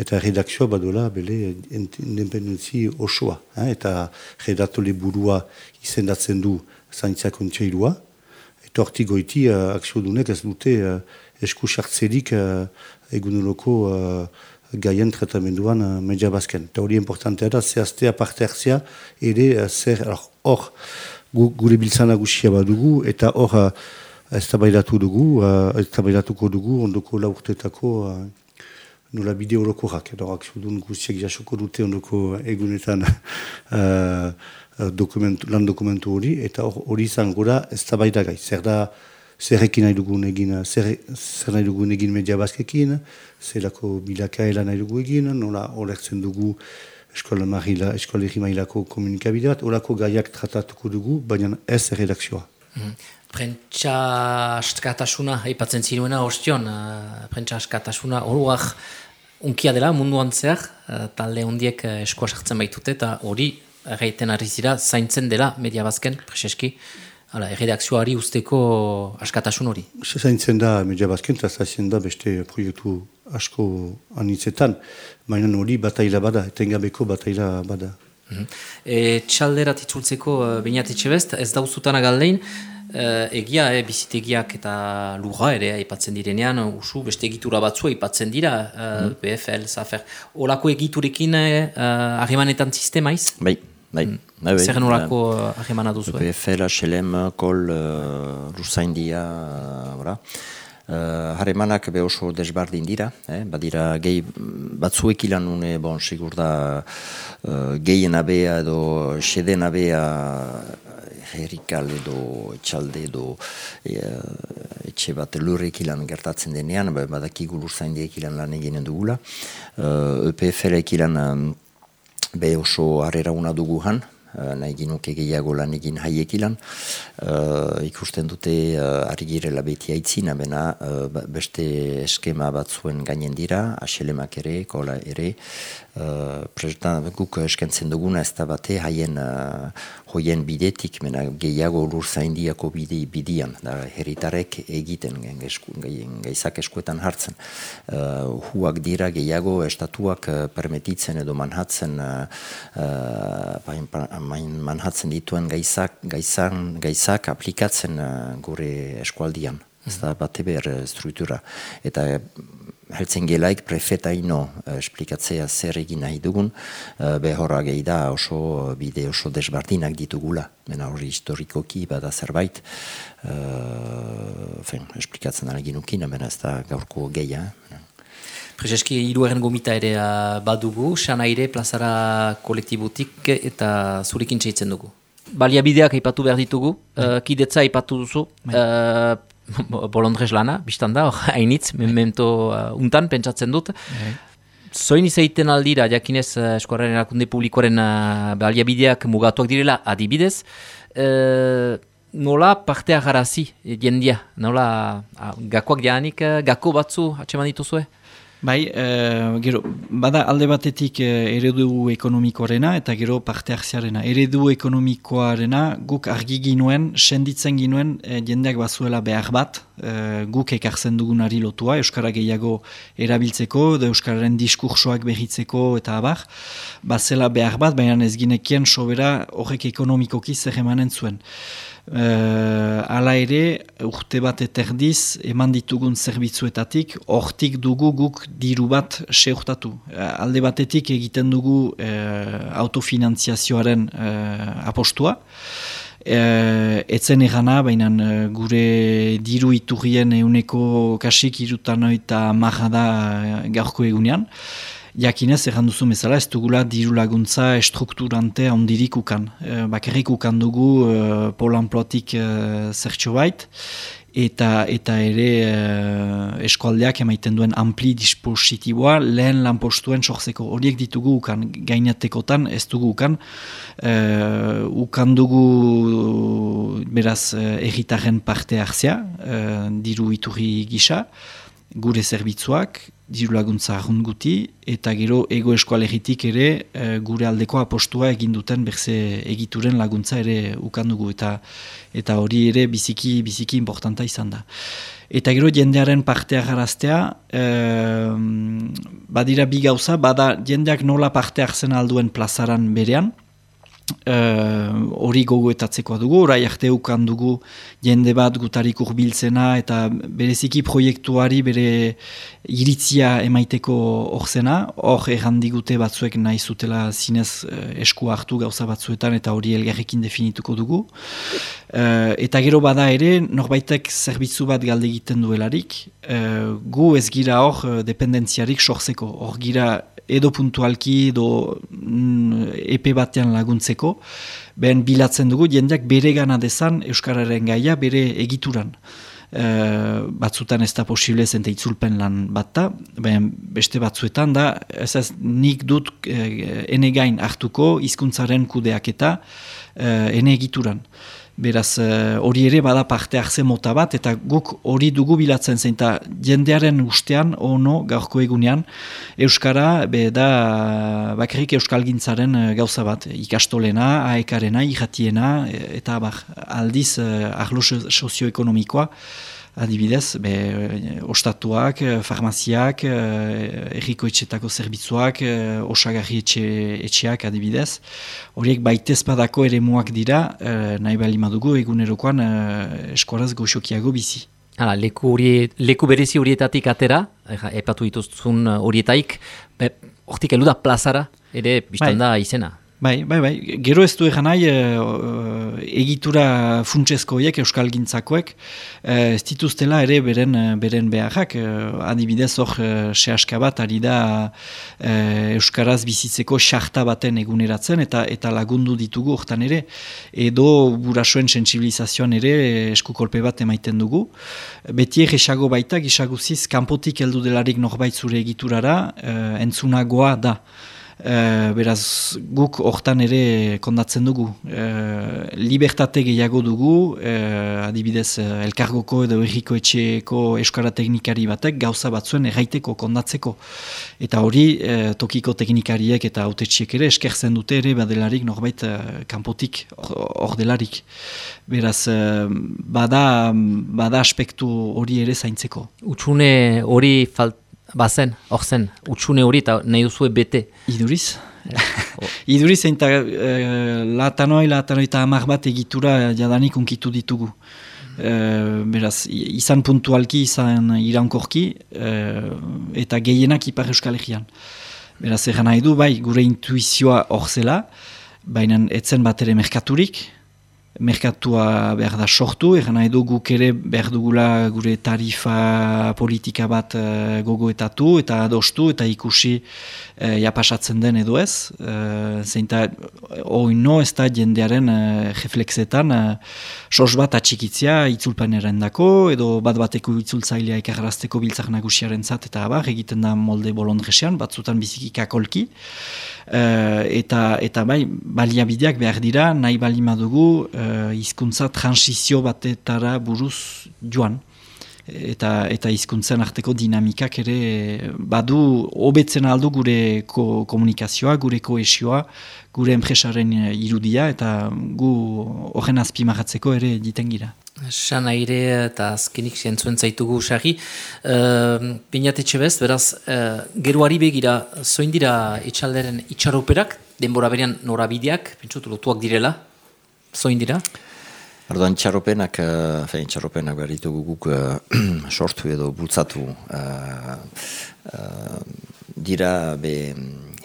Eta redakzioa badola bele independentzi osoa. Eh? Eta redatole burua izendatzen du zaintzak ontsailua, Eta horti goiti, uh, akziodunek ez dute uh, esku uh, egunoloko uh, gaien tratamenduan uh, media bazken. Eta hori importantea da, zehaztea parte hartzea, ere uh, zer, hor, gu, gure biltzana guzia badugu, eta hor uh, ez dugu, uh, ez dugu, ondoko laurtetako uh, nola bide horoko Edo akziodun guztiak jasoko dute ondoko egunetan uh, dokumentu, lan dokumentu hori, eta hori izango da ez da gai. Zer da, zer ekin nahi dugun egin, zer, zer nahi dugun egin media bazkekin, zer lako bilakaela nahi dugu egin, nola olertzen dugu eskola marila, eskola mailako komunikabide bat, horako gaiak tratatuko dugu, baina ez redakzioa. Mm. Prentsa askatasuna, haipatzen zinuena, ostion, uh, prentsa askatasuna, horuak unkia dela munduan zehar, uh, talde hondiek uh, eskoa sartzen baitute, eta hori erraiten ari zira, zaintzen dela media bazken, preseski, Hala, erredakzioari usteko askatasun hori. Zaintzen da media bazken, eta zaintzen da beste proiektu asko anitzetan, baina hori bataila bada, etengabeko bataila bada. Mm -hmm. e, txalderat itzultzeko uh, bainat best, ez dauzutan agaldein, Uh, egia, eh, bizitegiak eta lurra ere aipatzen direnean, usu beste egitura batzu aipatzen dira, uh, BFL, Zafer. Olako egiturekin uh, sistemaiz? Bai, bai. Mm. bai, bai. Zer nolako uh, duzu? BFL, HLM, KOL, uh, Rusaindia, uh, Uh, haremanak be oso desbardin dira, eh? badira gehi batzuek ilan une, bon, sigur da uh, gehien abea edo xeden abea herrikal edo etxalde edo e, etxe bat lurrek ilan gertatzen denean, ba, badakigu lurzain diek ilan lan eginen dugula. Uh, EPFL-ek ilan um, be oso harrera una dugu han, nahi ginuke gehiago lan egin haiek ilan. Uh, ikusten dute uh, ari girela beti haitzina, bena uh, beste eskema bat zuen gainen dira, aselemak ere, kola ere. Uh, guk eskentzen duguna ez da bate haien uh, hoien bidetik, mena gehiago lur zaindiako bide, bidian, da herritarek egiten gaizak eskuetan hartzen. Uh, huak dira gehiago estatuak permetitzen edo manhatzen uh, uh, manhatzen dituen gaizak, gaizan, gaizak aplikatzen uh, gure eskualdian. Ez da bate behar uh, struktura. Eta uh, heltzen gelaik prefeta ino esplikatzea zer egin nahi dugun, behorra gehi da oso bide oso desbardinak ditugula. Mena hori historikoki bada zerbait, uh, fen, esplikatzen alegin ukin, ez da gaurko geia. Prezeski hiruaren gomita ere uh, badugu, Xanaire plazara kolektibotik eta zurekin txaitzen dugu. Baliabideak aipatu behar ditugu, uh, kidetza aipatu duzu, uh, bolondrez lana, biztan da, hainitz, memento uh, untan pentsatzen dut. Zoin izaiten aldira, jakinez uh, eskuarren erakunde publikoaren uh, baliabideak mugatuak direla, adibidez, uh, nola partea garazi jendia, nola uh, gakoak janik, uh, gako batzu atseman dituzue? Bai, e, gero, bada alde batetik e, eredu ekonomikoarena eta gero parte hartziarena. Eredu ekonomikoarena guk argi ginuen, senditzen ginuen e, jendeak bazuela behar bat, e, guk ekartzen dugunari lotua, Euskara gehiago erabiltzeko, da Euskararen diskursoak behitzeko eta abar, bazela behar bat, baina ez ginekien sobera horrek ekonomikoki zer emanen zuen. Uh, ala ere, urte bat eterdiz, eman ditugun zerbitzuetatik, hortik dugu guk diru bat seurtatu. Uh, alde batetik egiten dugu uh, autofinantziazioaren uh, apostua. Uh, etzen egana, baina gure diru iturrien euneko kasik irutan oita maha da gaurko egunean jakinez erran duzu bezala ez dugula diru laguntza estrukturante ondirik ukan. E, bakarrik ukan dugu e, polan plotik e, zertxo bait, eta, eta ere e, eskualdeak emaiten duen ampli dispositiboa lehen lanpostuen sortzeko horiek ditugu ukan gainatekotan ez dugu ukan. E, ukan dugu beraz erritaren parte hartzea, e, diru iturri gisa, gure zerbitzuak, diru laguntza guti, eta gero ego eskualegitik ere e, gure aldeko apostua egin duten berze egituren laguntza ere ukandugu eta eta hori ere biziki biziki importanta izan da. Eta gero jendearen partea garaztea, e, badira bi gauza, bada jendeak nola parte hartzen alduen plazaran berean, Eh, hori uh, gogoetatzekoa dugu, orai arte ukan dugu jende bat gutarik urbiltzena eta bereziki proiektuari bere iritzia emaiteko horzena, hor errandigute batzuek nahi zutela zinez uh, esku hartu gauza batzuetan eta hori elgarrekin definituko dugu. Uh, eta gero bada ere, norbaitek zerbitzu bat galde egiten duelarik, uh, gu ez gira hor dependentziarik sorzeko, hor gira edo puntualki edo mm, epe batean laguntzeko, behen bilatzen dugu jendeak bere gana dezan Euskararen gaia bere egituran. E, batzutan ez da posible zente itzulpen lan bat da, beste batzuetan da, ez ez nik dut e, ene hartuko hizkuntzaren kudeak eta e, ene egituran. Beraz, eh, hori ere bada parte hartze mota bat, eta guk hori dugu bilatzen zen, eta jendearen ustean, ono, gaurko egunean, Euskara, be da, bakarrik Euskal Gintzaren eh, gauza bat, ikastolena, aekarena, ikatiena, eta bak, aldiz, eh, ahlo sozioekonomikoa, adibidez, be, ostatuak, farmaziak, erriko etxetako zerbitzuak, osagarri etxe, etxeak adibidez. Horiek baitez badako ere muak dira, nahi bali madugu egunerokoan eskoraz goxokiago bizi. Hala, leku, leku berezi horietatik atera, epatu dituzun horietaik, hortik elu da plazara, ere biztan bai. da izena. Bai, bai, bai. Gero ez du egan nahi uh, egitura funtsezko horiek euskal gintzakoek uh, ez dituztela ere beren, beren beharrak. Uh, adibidez hor uh, sehaska bat ari da euskaraz bizitzeko xarta baten eguneratzen eta eta lagundu ditugu hortan ere. Edo burasoen sensibilizazioan ere eskukolpe bat emaiten dugu. Beti egisago baita, gisaguziz, kanpotik heldu delarik norbait zure egiturara uh, entzunagoa da. E, beraz, guk hortan ere kondatzen dugu. E, libertate gehiago dugu, e, adibidez, elkargoko edo erriko etxeko euskara teknikari batek gauza batzuen erraiteko, kondatzeko. Eta hori, tokiko teknikariek eta autetxiek ere eskertzen dute ere badelarik norbait kanpotik hor delarik. Beraz, bada, bada aspektu hori ere zaintzeko. Utsune hori falt bazen, hor zen, utxune hori eta nahi duzue bete. Iduriz? Iduriz zein eta e, latanoi, latanoi eta amar bat egitura jadanik unkitu ditugu. E, beraz, izan puntualki, izan irankorki, e, eta gehienak ipar euskal egian. Beraz, egan nahi du, bai, gure intuizioa hor zela, baina etzen bat ere merkaturik, merkatua behar da sortu, egan nahi du guk ere behar dugula gure tarifa politika bat uh, gogoetatu eta adostu eta ikusi uh, japasatzen den edo ez. Uh, Zeinta, oino ez da jendearen uh, reflexetan uh, sos bat atxikitzia itzulpaneren dako, edo bat bateko itzultzailea ikarazteko biltzak nagusiaren zat eta abar, egiten da molde bolondresean, batzutan biziki kakolki. Uh, eta, eta bai, baliabideak behar dira, nahi bali madugu, uh, izkuntza transizio batetara buruz joan. Eta, eta izkuntzen arteko dinamikak ere badu hobetzen aldu gure ko, komunikazioa, gure koesioa, gure enpresaren irudia, eta gu horren azpimagatzeko ere diten gira. San aire eta azkenik zientzuen zaitugu sari. Uh, Pinatetxe bez, beraz, uh, geruari begira, zoin dira itxalderen itxaroperak, denbora berean norabideak, pentsutu lotuak direla, zoin dira? Ardoan txarropenak, uh, fein txarropenak behar ditugu guk uh, sortu edo bultzatu uh, uh, dira be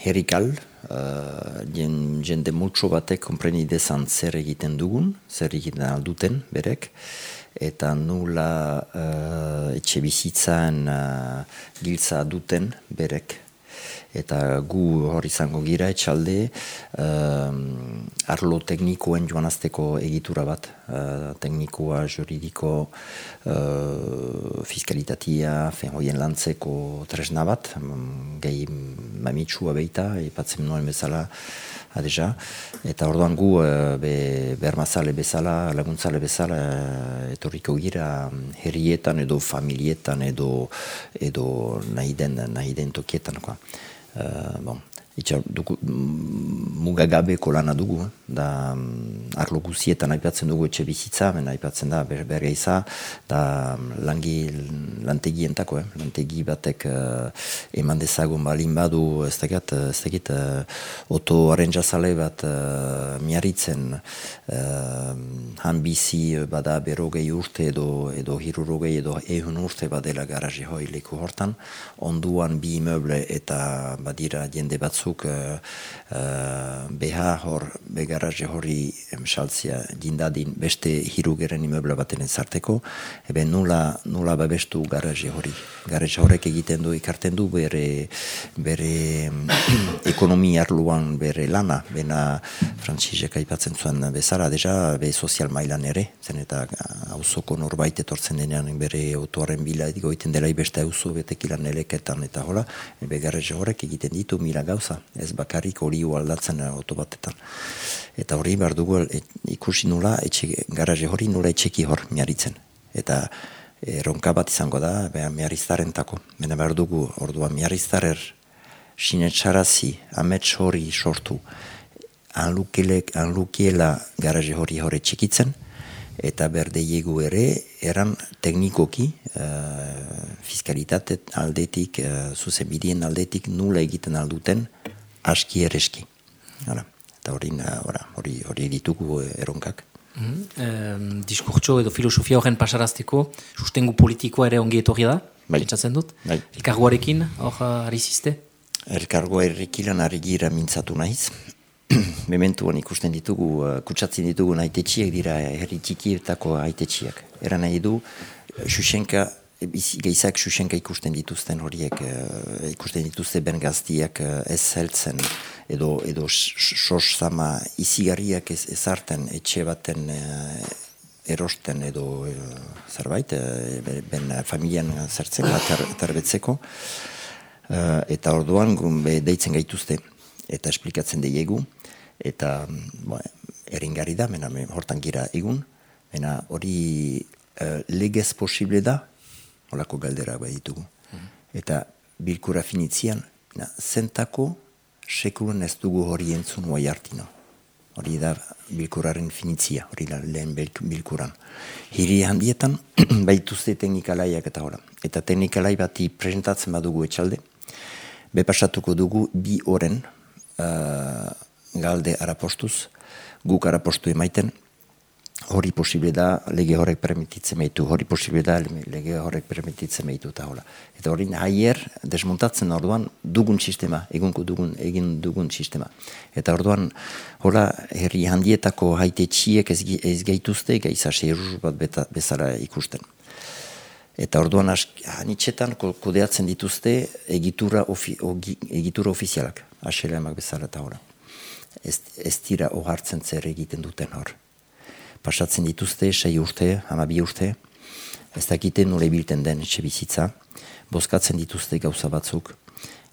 herikal, uh, jende multso batek kompreni dezan zer egiten dugun, zer egiten alduten berek, eta nula uh, etxe bizitzan uh, giltza duten berek, eta gu hor izango gira etxalde uh, arlo teknikoen joanazteko egitura bat uh, teknikoa, juridiko uh, fiskalitatea fen hoien lantzeko tresna bat um, gehi mamitsua beita ipatzen noen bezala adeja. eta orduan gu uh, be, bermazale bezala laguntzale bezala uh, etorriko gira herrietan edo familietan edo edo nahi den, nahi den tokietan uh, bon, itxar, dugu, mm, mugagabeko lana dugu, eh? da um, arlo guzietan aipatzen dugu etxe bizitza, ben aipatzen da ber, bergeiza, da mm, langi lantegientako, eh? lantegi batek uh, eman dezagun balin badu, ez dakit, ez dakit, uh, oto arrentzazale bat uh, miaritzen, uh, han bizi bada berogei urte edo, edo hirurogei edo ehun urte badela garaje hoi leku hortan, onduan bi meuble eta badira jende batzu batzuk uh, uh, beha hor begarraze hori saltzia dindadin beste hirugeren imebla baten ezarteko, ebe nula, nula babestu garraze hori. Garraze horrek egiten du, ikarten du bere, bere ekonomi arluan bere lana, bena frantzizek aipatzen zuen bezala, deja be sozial mailan ere, zen eta hauzoko norbait etortzen denean bere otuaren bila egoiten dela ibeste hauzo betekilan eleketan eta hola, ebe garraze horrek egiten ditu mila gauza ez bakarrik hori aldatzen auto batetan. Eta hori behar dugu e, ikusi nula, etxe, garaje hori nula etxeki hor miaritzen. Eta erronka bat izango da, beha miariztaren tako. Bena behar dugu, ordua miariztarer sinetxarazi, amets hori sortu, anlukiela garaje hori hori txikitzen, eta berdeiegu ere, eran teknikoki, uh, fiskalitate aldetik, uh, zuzenbidien aldetik, nula egiten alduten, aski ereski. Hala. Eta hori, hori, hori ditugu eronkak. Mm -hmm. diskurtso edo filosofia horren pasarazteko, sustengu politikoa ere ongi etorri da, bai. dut. Bai. Elkargoarekin, hor ari ziste? Elkargoa errekilan ari gira mintzatu nahiz. Mementuan ikusten ditugu, uh, kutsatzen ditugu naitetxiek dira herri txikietako aitetxiak. Era nahi du, Xuxenka, geizak Xuxenka ikusten dituzten horiek, uh, ikusten dituzte ben gaztiak ez heltzen, edo, edo sos zama izigarriak ez, ezarten etxe baten erosten edo zerbait, ben familian zertzen, uh, eta orduan deitzen gaituzte. Eta esplikatzen diegu, eta bo, eringarri da, mena, hortan gira egun, mena hori uh, legez posible da, holako galdera bai ditugu. Mhm. Eta bilkura finitzian, mena, zentako sekulun ez dugu hori entzun guai hartino. Hori da bilkuraren finitzia, hori da lehen bilkuran. Hiri handietan, baituzte teknikalaiak eta hori. Eta teknikalai bati presentatzen badugu etxalde, bepasatuko dugu bi oren, uh, galde arapostuz, guk arapostu emaiten, hori posible da lege horrek permititzen meitu, hori posible da lege horrek permititzen meitu eta hola. Eta hori haier desmontatzen orduan dugun sistema, egunko dugun, egin dugun sistema. Eta orduan, hola, herri handietako haite txiek ez, ez gaituzte, gaiza bat beta, bezala ikusten. Eta orduan, hanitxetan kodeatzen dituzte egitura, ofi, egitura ofizialak, asela emak bezala eta hola ez, ez dira ohartzen zer egiten duten hor. Pasatzen dituzte, sei urte, bi urte, ez dakite nure bilten den etxe bizitza, bozkatzen dituzte gauza batzuk,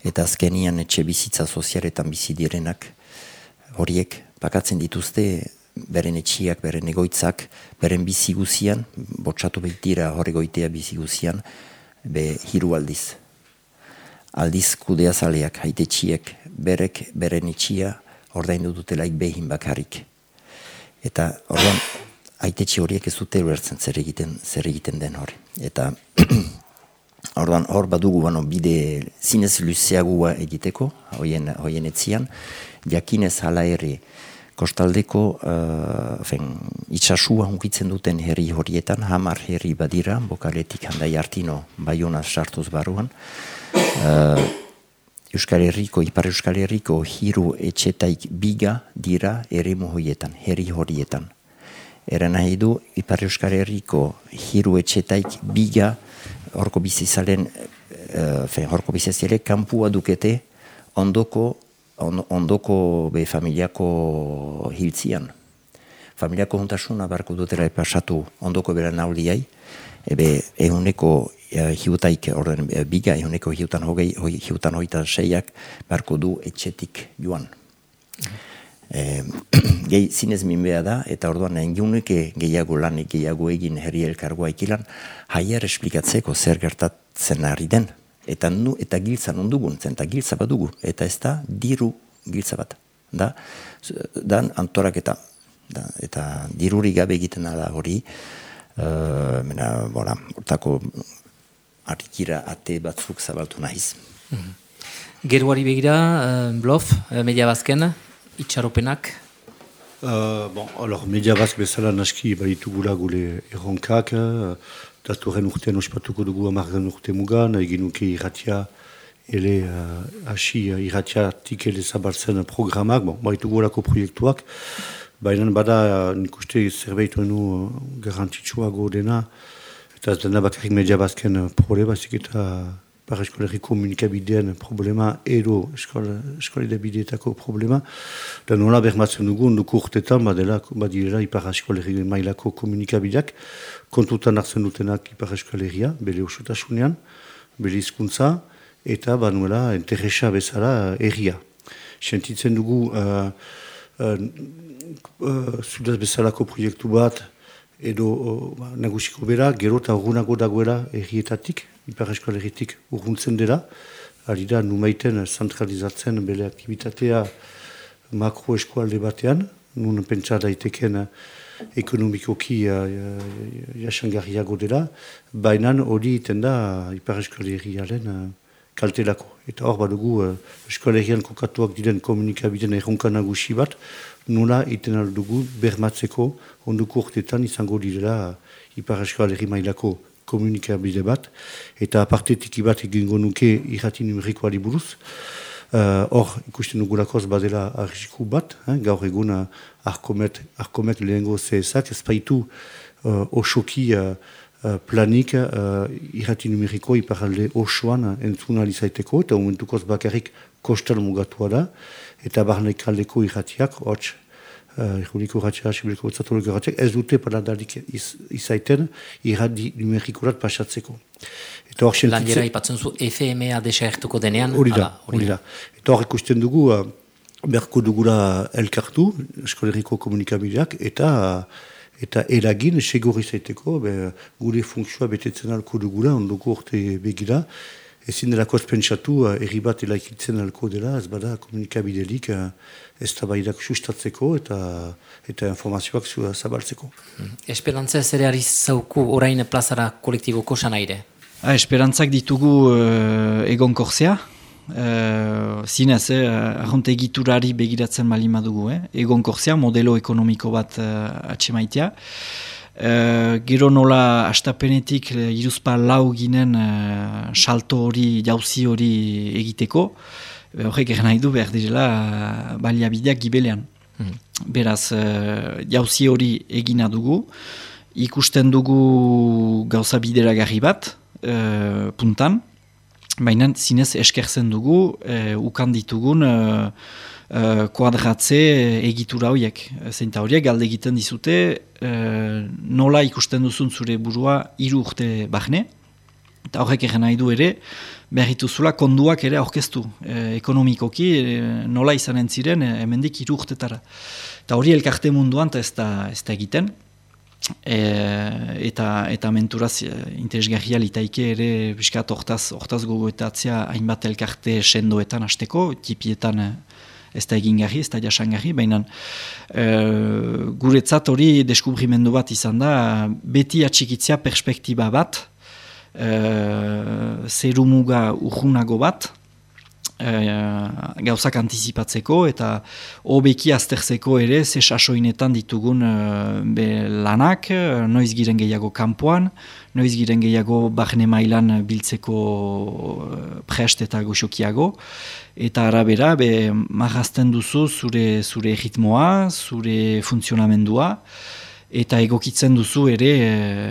eta azkenian etxe bizitza soziaretan bizi direnak, horiek, pakatzen dituzte, beren etxiak, beren egoitzak, beren bizi guzian, botxatu behitira hori goitea bizi guzian, be hiru aldiz. Aldiz kudea zaleak, haite txiek, berek, beren etxia, ordaindu dutelaik behin bakarrik. Eta orduan, aitetxe horiek ez dute ulertzen zer egiten, zer egiten den hori. Eta orduan, hor badugu bano, bide zinez luzeagua egiteko, hoien, hoien etzian, jakinez hala ere, kostaldeko uh, fen, itxasua hunkitzen duten herri horietan, hamar herri badira, bokaletik handai hartino baiona sartuz baruan, uh, Euskal Herriko, Ipar Euskal Herriko hiru etxetaik biga dira ere hoietan, herri horietan. Era nahi du, Ipar Euskal Herriko hiru etxetaik biga horko bizizalen, uh, fen, horko bizizale kampua dukete ondoko, ondoko be familiako hiltzian. Familiako hontasuna barko dutela epasatu ondoko bera naudiai, ebe ehuneko Eh, hiutaik orden eh, biga, eguneko hiutan hogei, hiutan hoita seiak, barko du etxetik joan. E, gehi zinez minbea da, eta orduan engiuneke gehiago lanik gehiago egin herri elkargoa ikilan, haier esplikatzeko zer gertatzen ari den. Eta nu, eta giltza non dugun, eta giltza bat dugu, eta ez da diru giltza bat. Da, dan antorak eta, da, eta diruri gabe egiten da hori, uh, mena, bora, ortako arikira ate batzuk zabaltu nahiz. Mm -hmm. Geruari begira, uh, blof, uh, media bazken, itxaropenak? Uh, bon, alors, media bazk bezala naski baritu gula gule erronkak, uh, daturen urtean ospatuko dugu amarren urte mugan, egin uke irratia, ele uh, hasi uh, irratia tikele zabaltzen programak, bon, baritu gulako proiektuak, baina bada uh, nik uste zerbaitu enu uh, garantitxuago dena, Eta ez dena bakarrik media bazken eh, problema, zik eta par eskoleriko komunikabidean problema edo eskolera bideetako problema. Da nola bermatzen dugu, onduko urtetan, badela, badirela ipar eskoleriko mailako komunikabideak, kontutan hartzen dutenak ipar eskoleria, bele usutasunean, bele izkuntza, eta banuela interesa bezala erria. Sentitzen dugu, uh, uh, uh, bezalako proiektu bat, edo ba, nagusiko bera, gero eta urgunago dagoela errietatik, Ipar Eskolegitik urguntzen dela, ari da numaiten zentralizatzen bere aktivitatea makro eskualde batean, nun pentsa daiteken ekonomikoki jasangarriago dela, baina hori iten da Ipar Eskolegriaren uh, kaltelako. Eta hor badugu uh, Eskolegian kokatuak diren komunikabiden erronka nagusi bat, nola iten aldugu bermatzeko? Onduko urtetan izango direla Ipar Eskolegri mailako komunikabide bat, eta apartetik bat egingo nuke irrati numerikoari buruz, Uh, hor, uh, ikusten dugulakoz badela arrisku bat, eh, gaur egun arkomet, arkomet lehengo zehezak, ez baitu uh, osoki uh, planik uh, irrati numeriko iparalde osoan uh, entzun alizaiteko, eta momentukoz bakarrik kostal mugatua da, eta barnek aldeko irratiak, hotx, uh, ratxea, Sibiliko Zatoleko ratxeak, ez dute paladalik iz, izaiten irradi numerikorat pasatzeko. Eta hor Landiera ipatzen zu FMA desaertuko denean? Hori da, hori da. Eta hor ikusten dugu, uh, berko dugula elkartu, eskoleriko komunikabideak, eta eta eragin segurri zaiteko, gure funtzioa betetzen alko dugula, ondoko urte begira, ezin delako pentsatu, uh, erri bat elaikitzen alko dela, ez bada komunikabidelik uh, ez da baidak sustatzeko eta eta informazioak zabaltzeko. Hmm. Esperantza ez ere zauku orain plazara kolektiboko sanaire? Ah, esperantzak ditugu uh, egon korzea. Uh, zinez, eh, ahonte egiturari begiratzen malima dugu. Eh? Egon korzea, modelo ekonomiko bat uh, atxemaitea. Uh, gero nola astapenetik uh, iruzpa lau ginen uh, salto hori, jauzi hori egiteko. Horrek egin nahi du behar direla baliabideak gibelean. Hmm. Beraz, uh, jauzi hori egina dugu. Ikusten dugu gauza bideragarri bat, uh, puntan, baina zinez eskertzen dugu, uh, ukan ditugun uh, uh, kuadratze egitura horiek. Zeinta horiek galde egiten dizute, uh, nola ikusten duzun zure burua hiru urte bahne, eta horrek egen nahi du ere, zula konduak ere aurkeztu, ekonomikoki nola izanen ziren hemendik hiru urtetara. Eta hori elkarte munduan ez da, ez da egiten, E, eta eta menturaz e, interesgarria litaike ere biskat hortaz, hortaz gogoetatzea hainbat elkarte sendoetan hasteko, tipietan e, ez da egin ez da jasangarri, baina e, guretzat hori deskubrimendu bat izan da, beti atxikitzea perspektiba bat, e, zerumuga urgunago bat, e, gauzak antizipatzeko eta hobeki azterzeko ere ze sasoinetan ditugun e, lanak, noiz giren gehiago kanpoan, noiz giren gehiago bahne mailan biltzeko prest eta goxokiago, eta arabera be, marrazten duzu zure, zure ritmoa, zure funtzionamendua, eta egokitzen duzu ere e,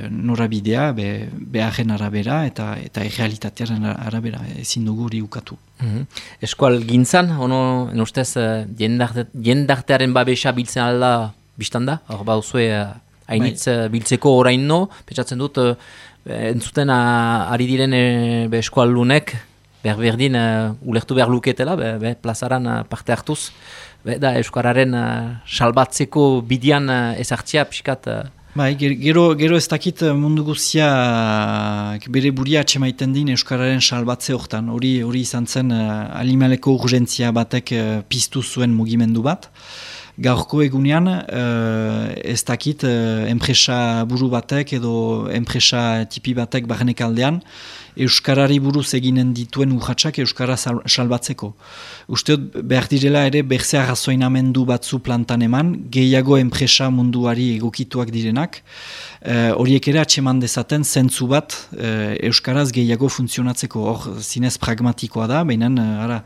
norabidea be, beharren arabera eta eta errealitatearen arabera ezin dugu hori ukatu. Mm -hmm. Eskual gintzan, ono, ustez, uh, jendartearen babesa biltzen alda biztan da? Hor bauzue, hainitz uh, biltzeko orain no, petsatzen dut, entzuten uh, ari diren uh, eskual lunek, behar berdin, uh, ulertu behar luketela, be, be, plazaran parte hartuz, Be, da, Euskararen uh, salbatzeko bidian uh, ezartzea pixkat... Uh. Bai, gero, gero ez dakit mundu guzia bere buria atxemaiten din Euskararen salbatze hortan. Hori hori izan zen uh, alimaleko urgentzia batek uh, piztu zuen mugimendu bat. Gaurko egunean, uh, ez dakit, uh, enpresa buru batek edo enpresa tipi batek barnek aldean, Euskarari buruz eginen dituen urratxak Euskara salbatzeko. Usteot, behar direla ere, berzea razoinamendu batzu plantan eman, gehiago enpresa munduari egokituak direnak, uh, horiek ere atseman dezaten zentzu bat uh, Euskaraz gehiago funtzionatzeko. Hor, zinez pragmatikoa da, behinan, uh, ara,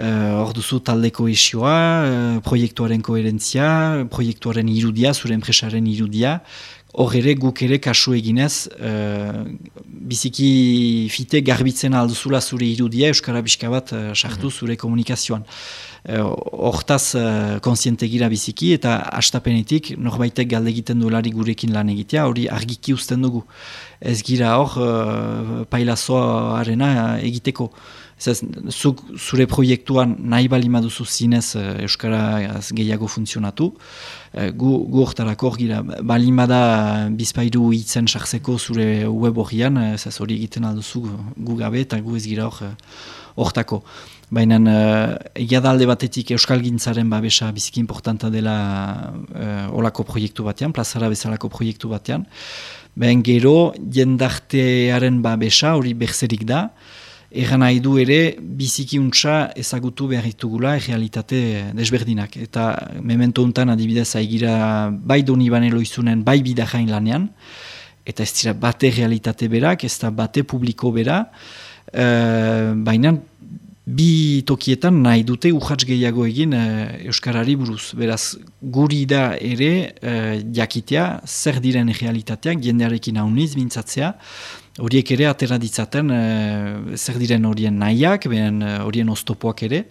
hor uh, duzu taldeko isioa, uh, proiektuaren koherentzia, proiektuaren irudia, zure enpresaren irudia, hor ere guk ere kasu eginez, uh, biziki fite garbitzen alduzula zure irudia, Euskara Biska bat uh, sartu mhm. zure komunikazioan. Hortaz uh, gira biziki eta astapenetik norbaitek galde egiten duelari gurekin lan egitea, hori argiki uzten dugu. Ez gira hor uh, pailazoa arena egiteko Ez zuk zure proiektuan nahi bali maduzu zinez uh, Euskara gehiago funtzionatu, uh, gu, gu ortarako gira, bali mada bizpairu hitzen sartzeko zure web horian, ez hori egiten alduzu gu gabe eta gu ez gira hor hortako. Baina egia da alde batetik Euskal Gintzaren babesa biziki importanta dela uh, olako proiektu batean, plazara bezalako proiektu batean. Ben gero, jendartearen babesa hori berzerik da, Egan nahi du ere, biziki untsa ezagutu behar ditugula realitate desberdinak. Eta memento untan adibidez haigira bai doni banelo izunen, bai bidajain lanean, eta ez dira bate realitate berak, ez da bate publiko bera, e, baina bi tokietan nahi dute urratz gehiago egin e, Euskarari buruz. Beraz, guri da ere e, jakitea, zer diren realitateak, jendearekin hauniz mintzatzea, horiek ere atera ditzaten e, zer diren horien nahiak, behen eh, horien oztopoak ere,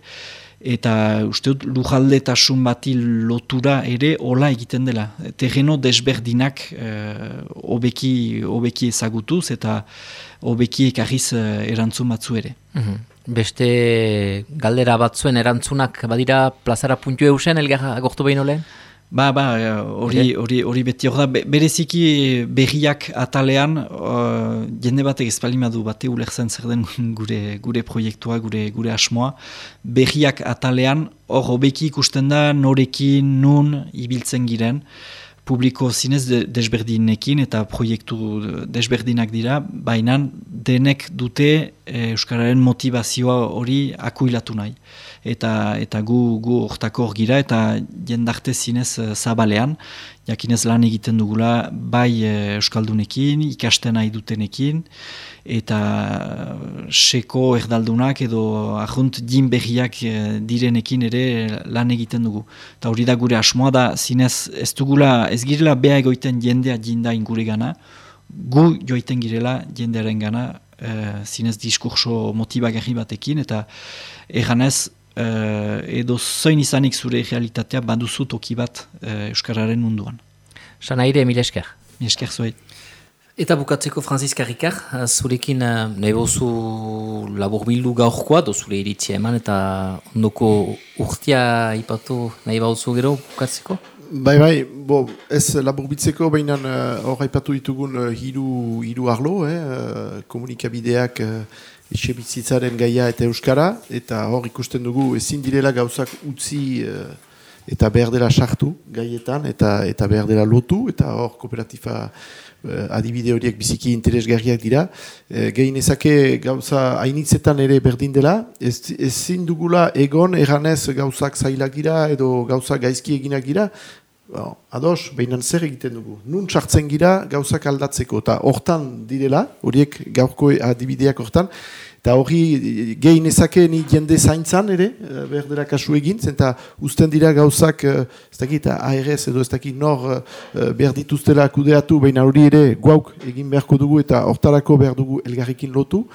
eta uste dut lujaldetasun bati lotura ere hola egiten dela. Terreno desberdinak e, obeki, obeki ezagutuz eta obeki ekarriz erantzun batzu ere. Mhm. Beste galdera batzuen erantzunak badira plazara puntu eusen, elgar agortu behin olen? Ba, ba, hori hori hori beti. Hor da, bereziki berriak atalean, uh, jende batek ezpalimadu bate ulerzen zer den gure, gure proiektua, gure, gure asmoa, berriak atalean, hor hobeki ikusten da norekin, nun, ibiltzen giren, publiko zinez de, desberdinekin eta proiektu desberdinak dira, baina denek dute e, Euskararen motivazioa hori akuilatu nahi. Eta, eta gu gu hortako hor gira eta jendarte zinez e, zabalean, jakinez lan egiten dugula bai e, Euskaldunekin, ikasten nahi dutenekin, eta seko erdaldunak edo ahunt din berriak eh, direnekin ere lan egiten dugu. Eta hori da gure asmoa da zinez ez dugula ez girela beha egoiten jendea jinda ingure gana, gu joiten girela jendearen gana e, zinez diskurso motibagarri batekin eta eganez e, edo zoin izanik zure realitatea baduzu toki bat e, Euskararen munduan. Sana ere, mil esker. Mil esker Eta bukatzeko Francis Karrikar, zurekin nahi bozu labur bildu gaurkoa, dozule iritzia eman eta ondoko urtia ipatu nahi bauzu gero bukatzeko? Bai, bai, bo, ez labur bitzeko baina hor uh, ipatu ditugun uh, hiru, hiru arlo, eh, uh, komunikabideak uh, etxe bizitzaren gaia eta euskara, eta hor ikusten dugu ezin direla gauzak utzi uh, eta behar dela sartu gaietan, eta, eta behar dela lotu, eta hor kooperatifa adibide horiek biziki interesgarriak dira. Uh, Gehin ezake gauza hainitzetan ere berdin dela, ez, ezin dugula egon erranez gauzak zailak dira edo gauzak gaizki eginak dira, Bon, ados, behinan zer egiten dugu. Nun txartzen gira gauzak aldatzeko, eta hortan direla, horiek gaurko adibideak hortan, Eta hori gehin ezake ni jende zaintzan ere, eh, behar dela kasu egin, zenta usten dira gauzak, eh, ez dakit ARS edo ez dakit nor eh, behar dituztela kudeatu, baina hori ere guauk egin beharko dugu eta hortarako behar dugu elgarrikin lotu.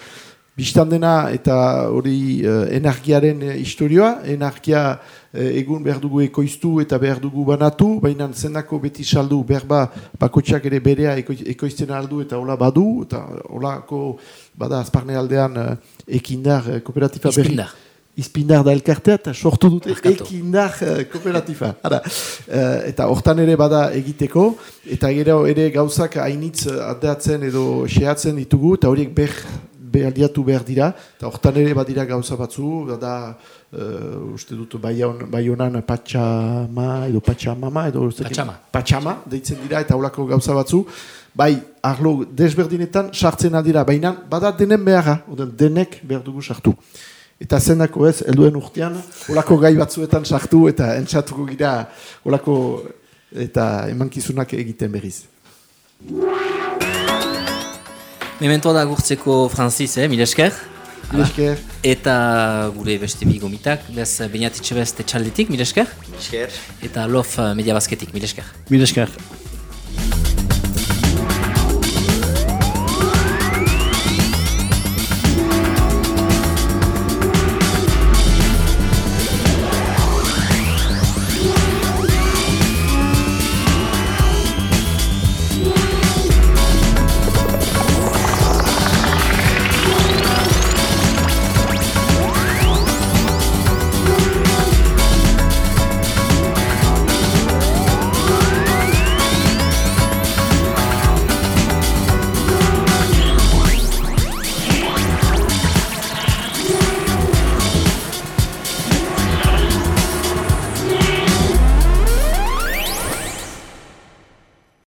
Bistan dena eta hori energiaren historioa, energia egun behar dugu ekoiztu eta behar dugu banatu, baina zenako beti saldu behar ba, bakotxak ere berea ekoizten aldu eta hola badu, eta holako bada azparne aldean uh, ekindar uh, kooperatifa berri. Izpindar da elkartea eta sortu dute Arkato. ekindar uh, kooperatifa. Ara, eta hortan ere bada egiteko, eta gero ere gauzak hainitz aldeatzen edo xeatzen ditugu, eta horiek ber, behaldiatu behar dira, eta hortan ere badira gauza batzu, da, uh, uste dut bai, bai honan patxama edo patxamama edo patxama. patxama deitzen dira eta holako gauza batzu. Bai arlo desberdinetan sartzen dira baina bada denen beharra denek behar dugu sartu. Eta zenako ez, helduen urtean holako gai batzuetan sartu eta entzatuko gira holako eta emankizunak egiten berriz Mementoa da gurtzeko Francis, eh, esker. Milesker. Eta gure beste bi gomitak, bez bainatitxe beste txaldetik, milesker. Milesker. Eta lof uh, media basketik, milesker. Milesker.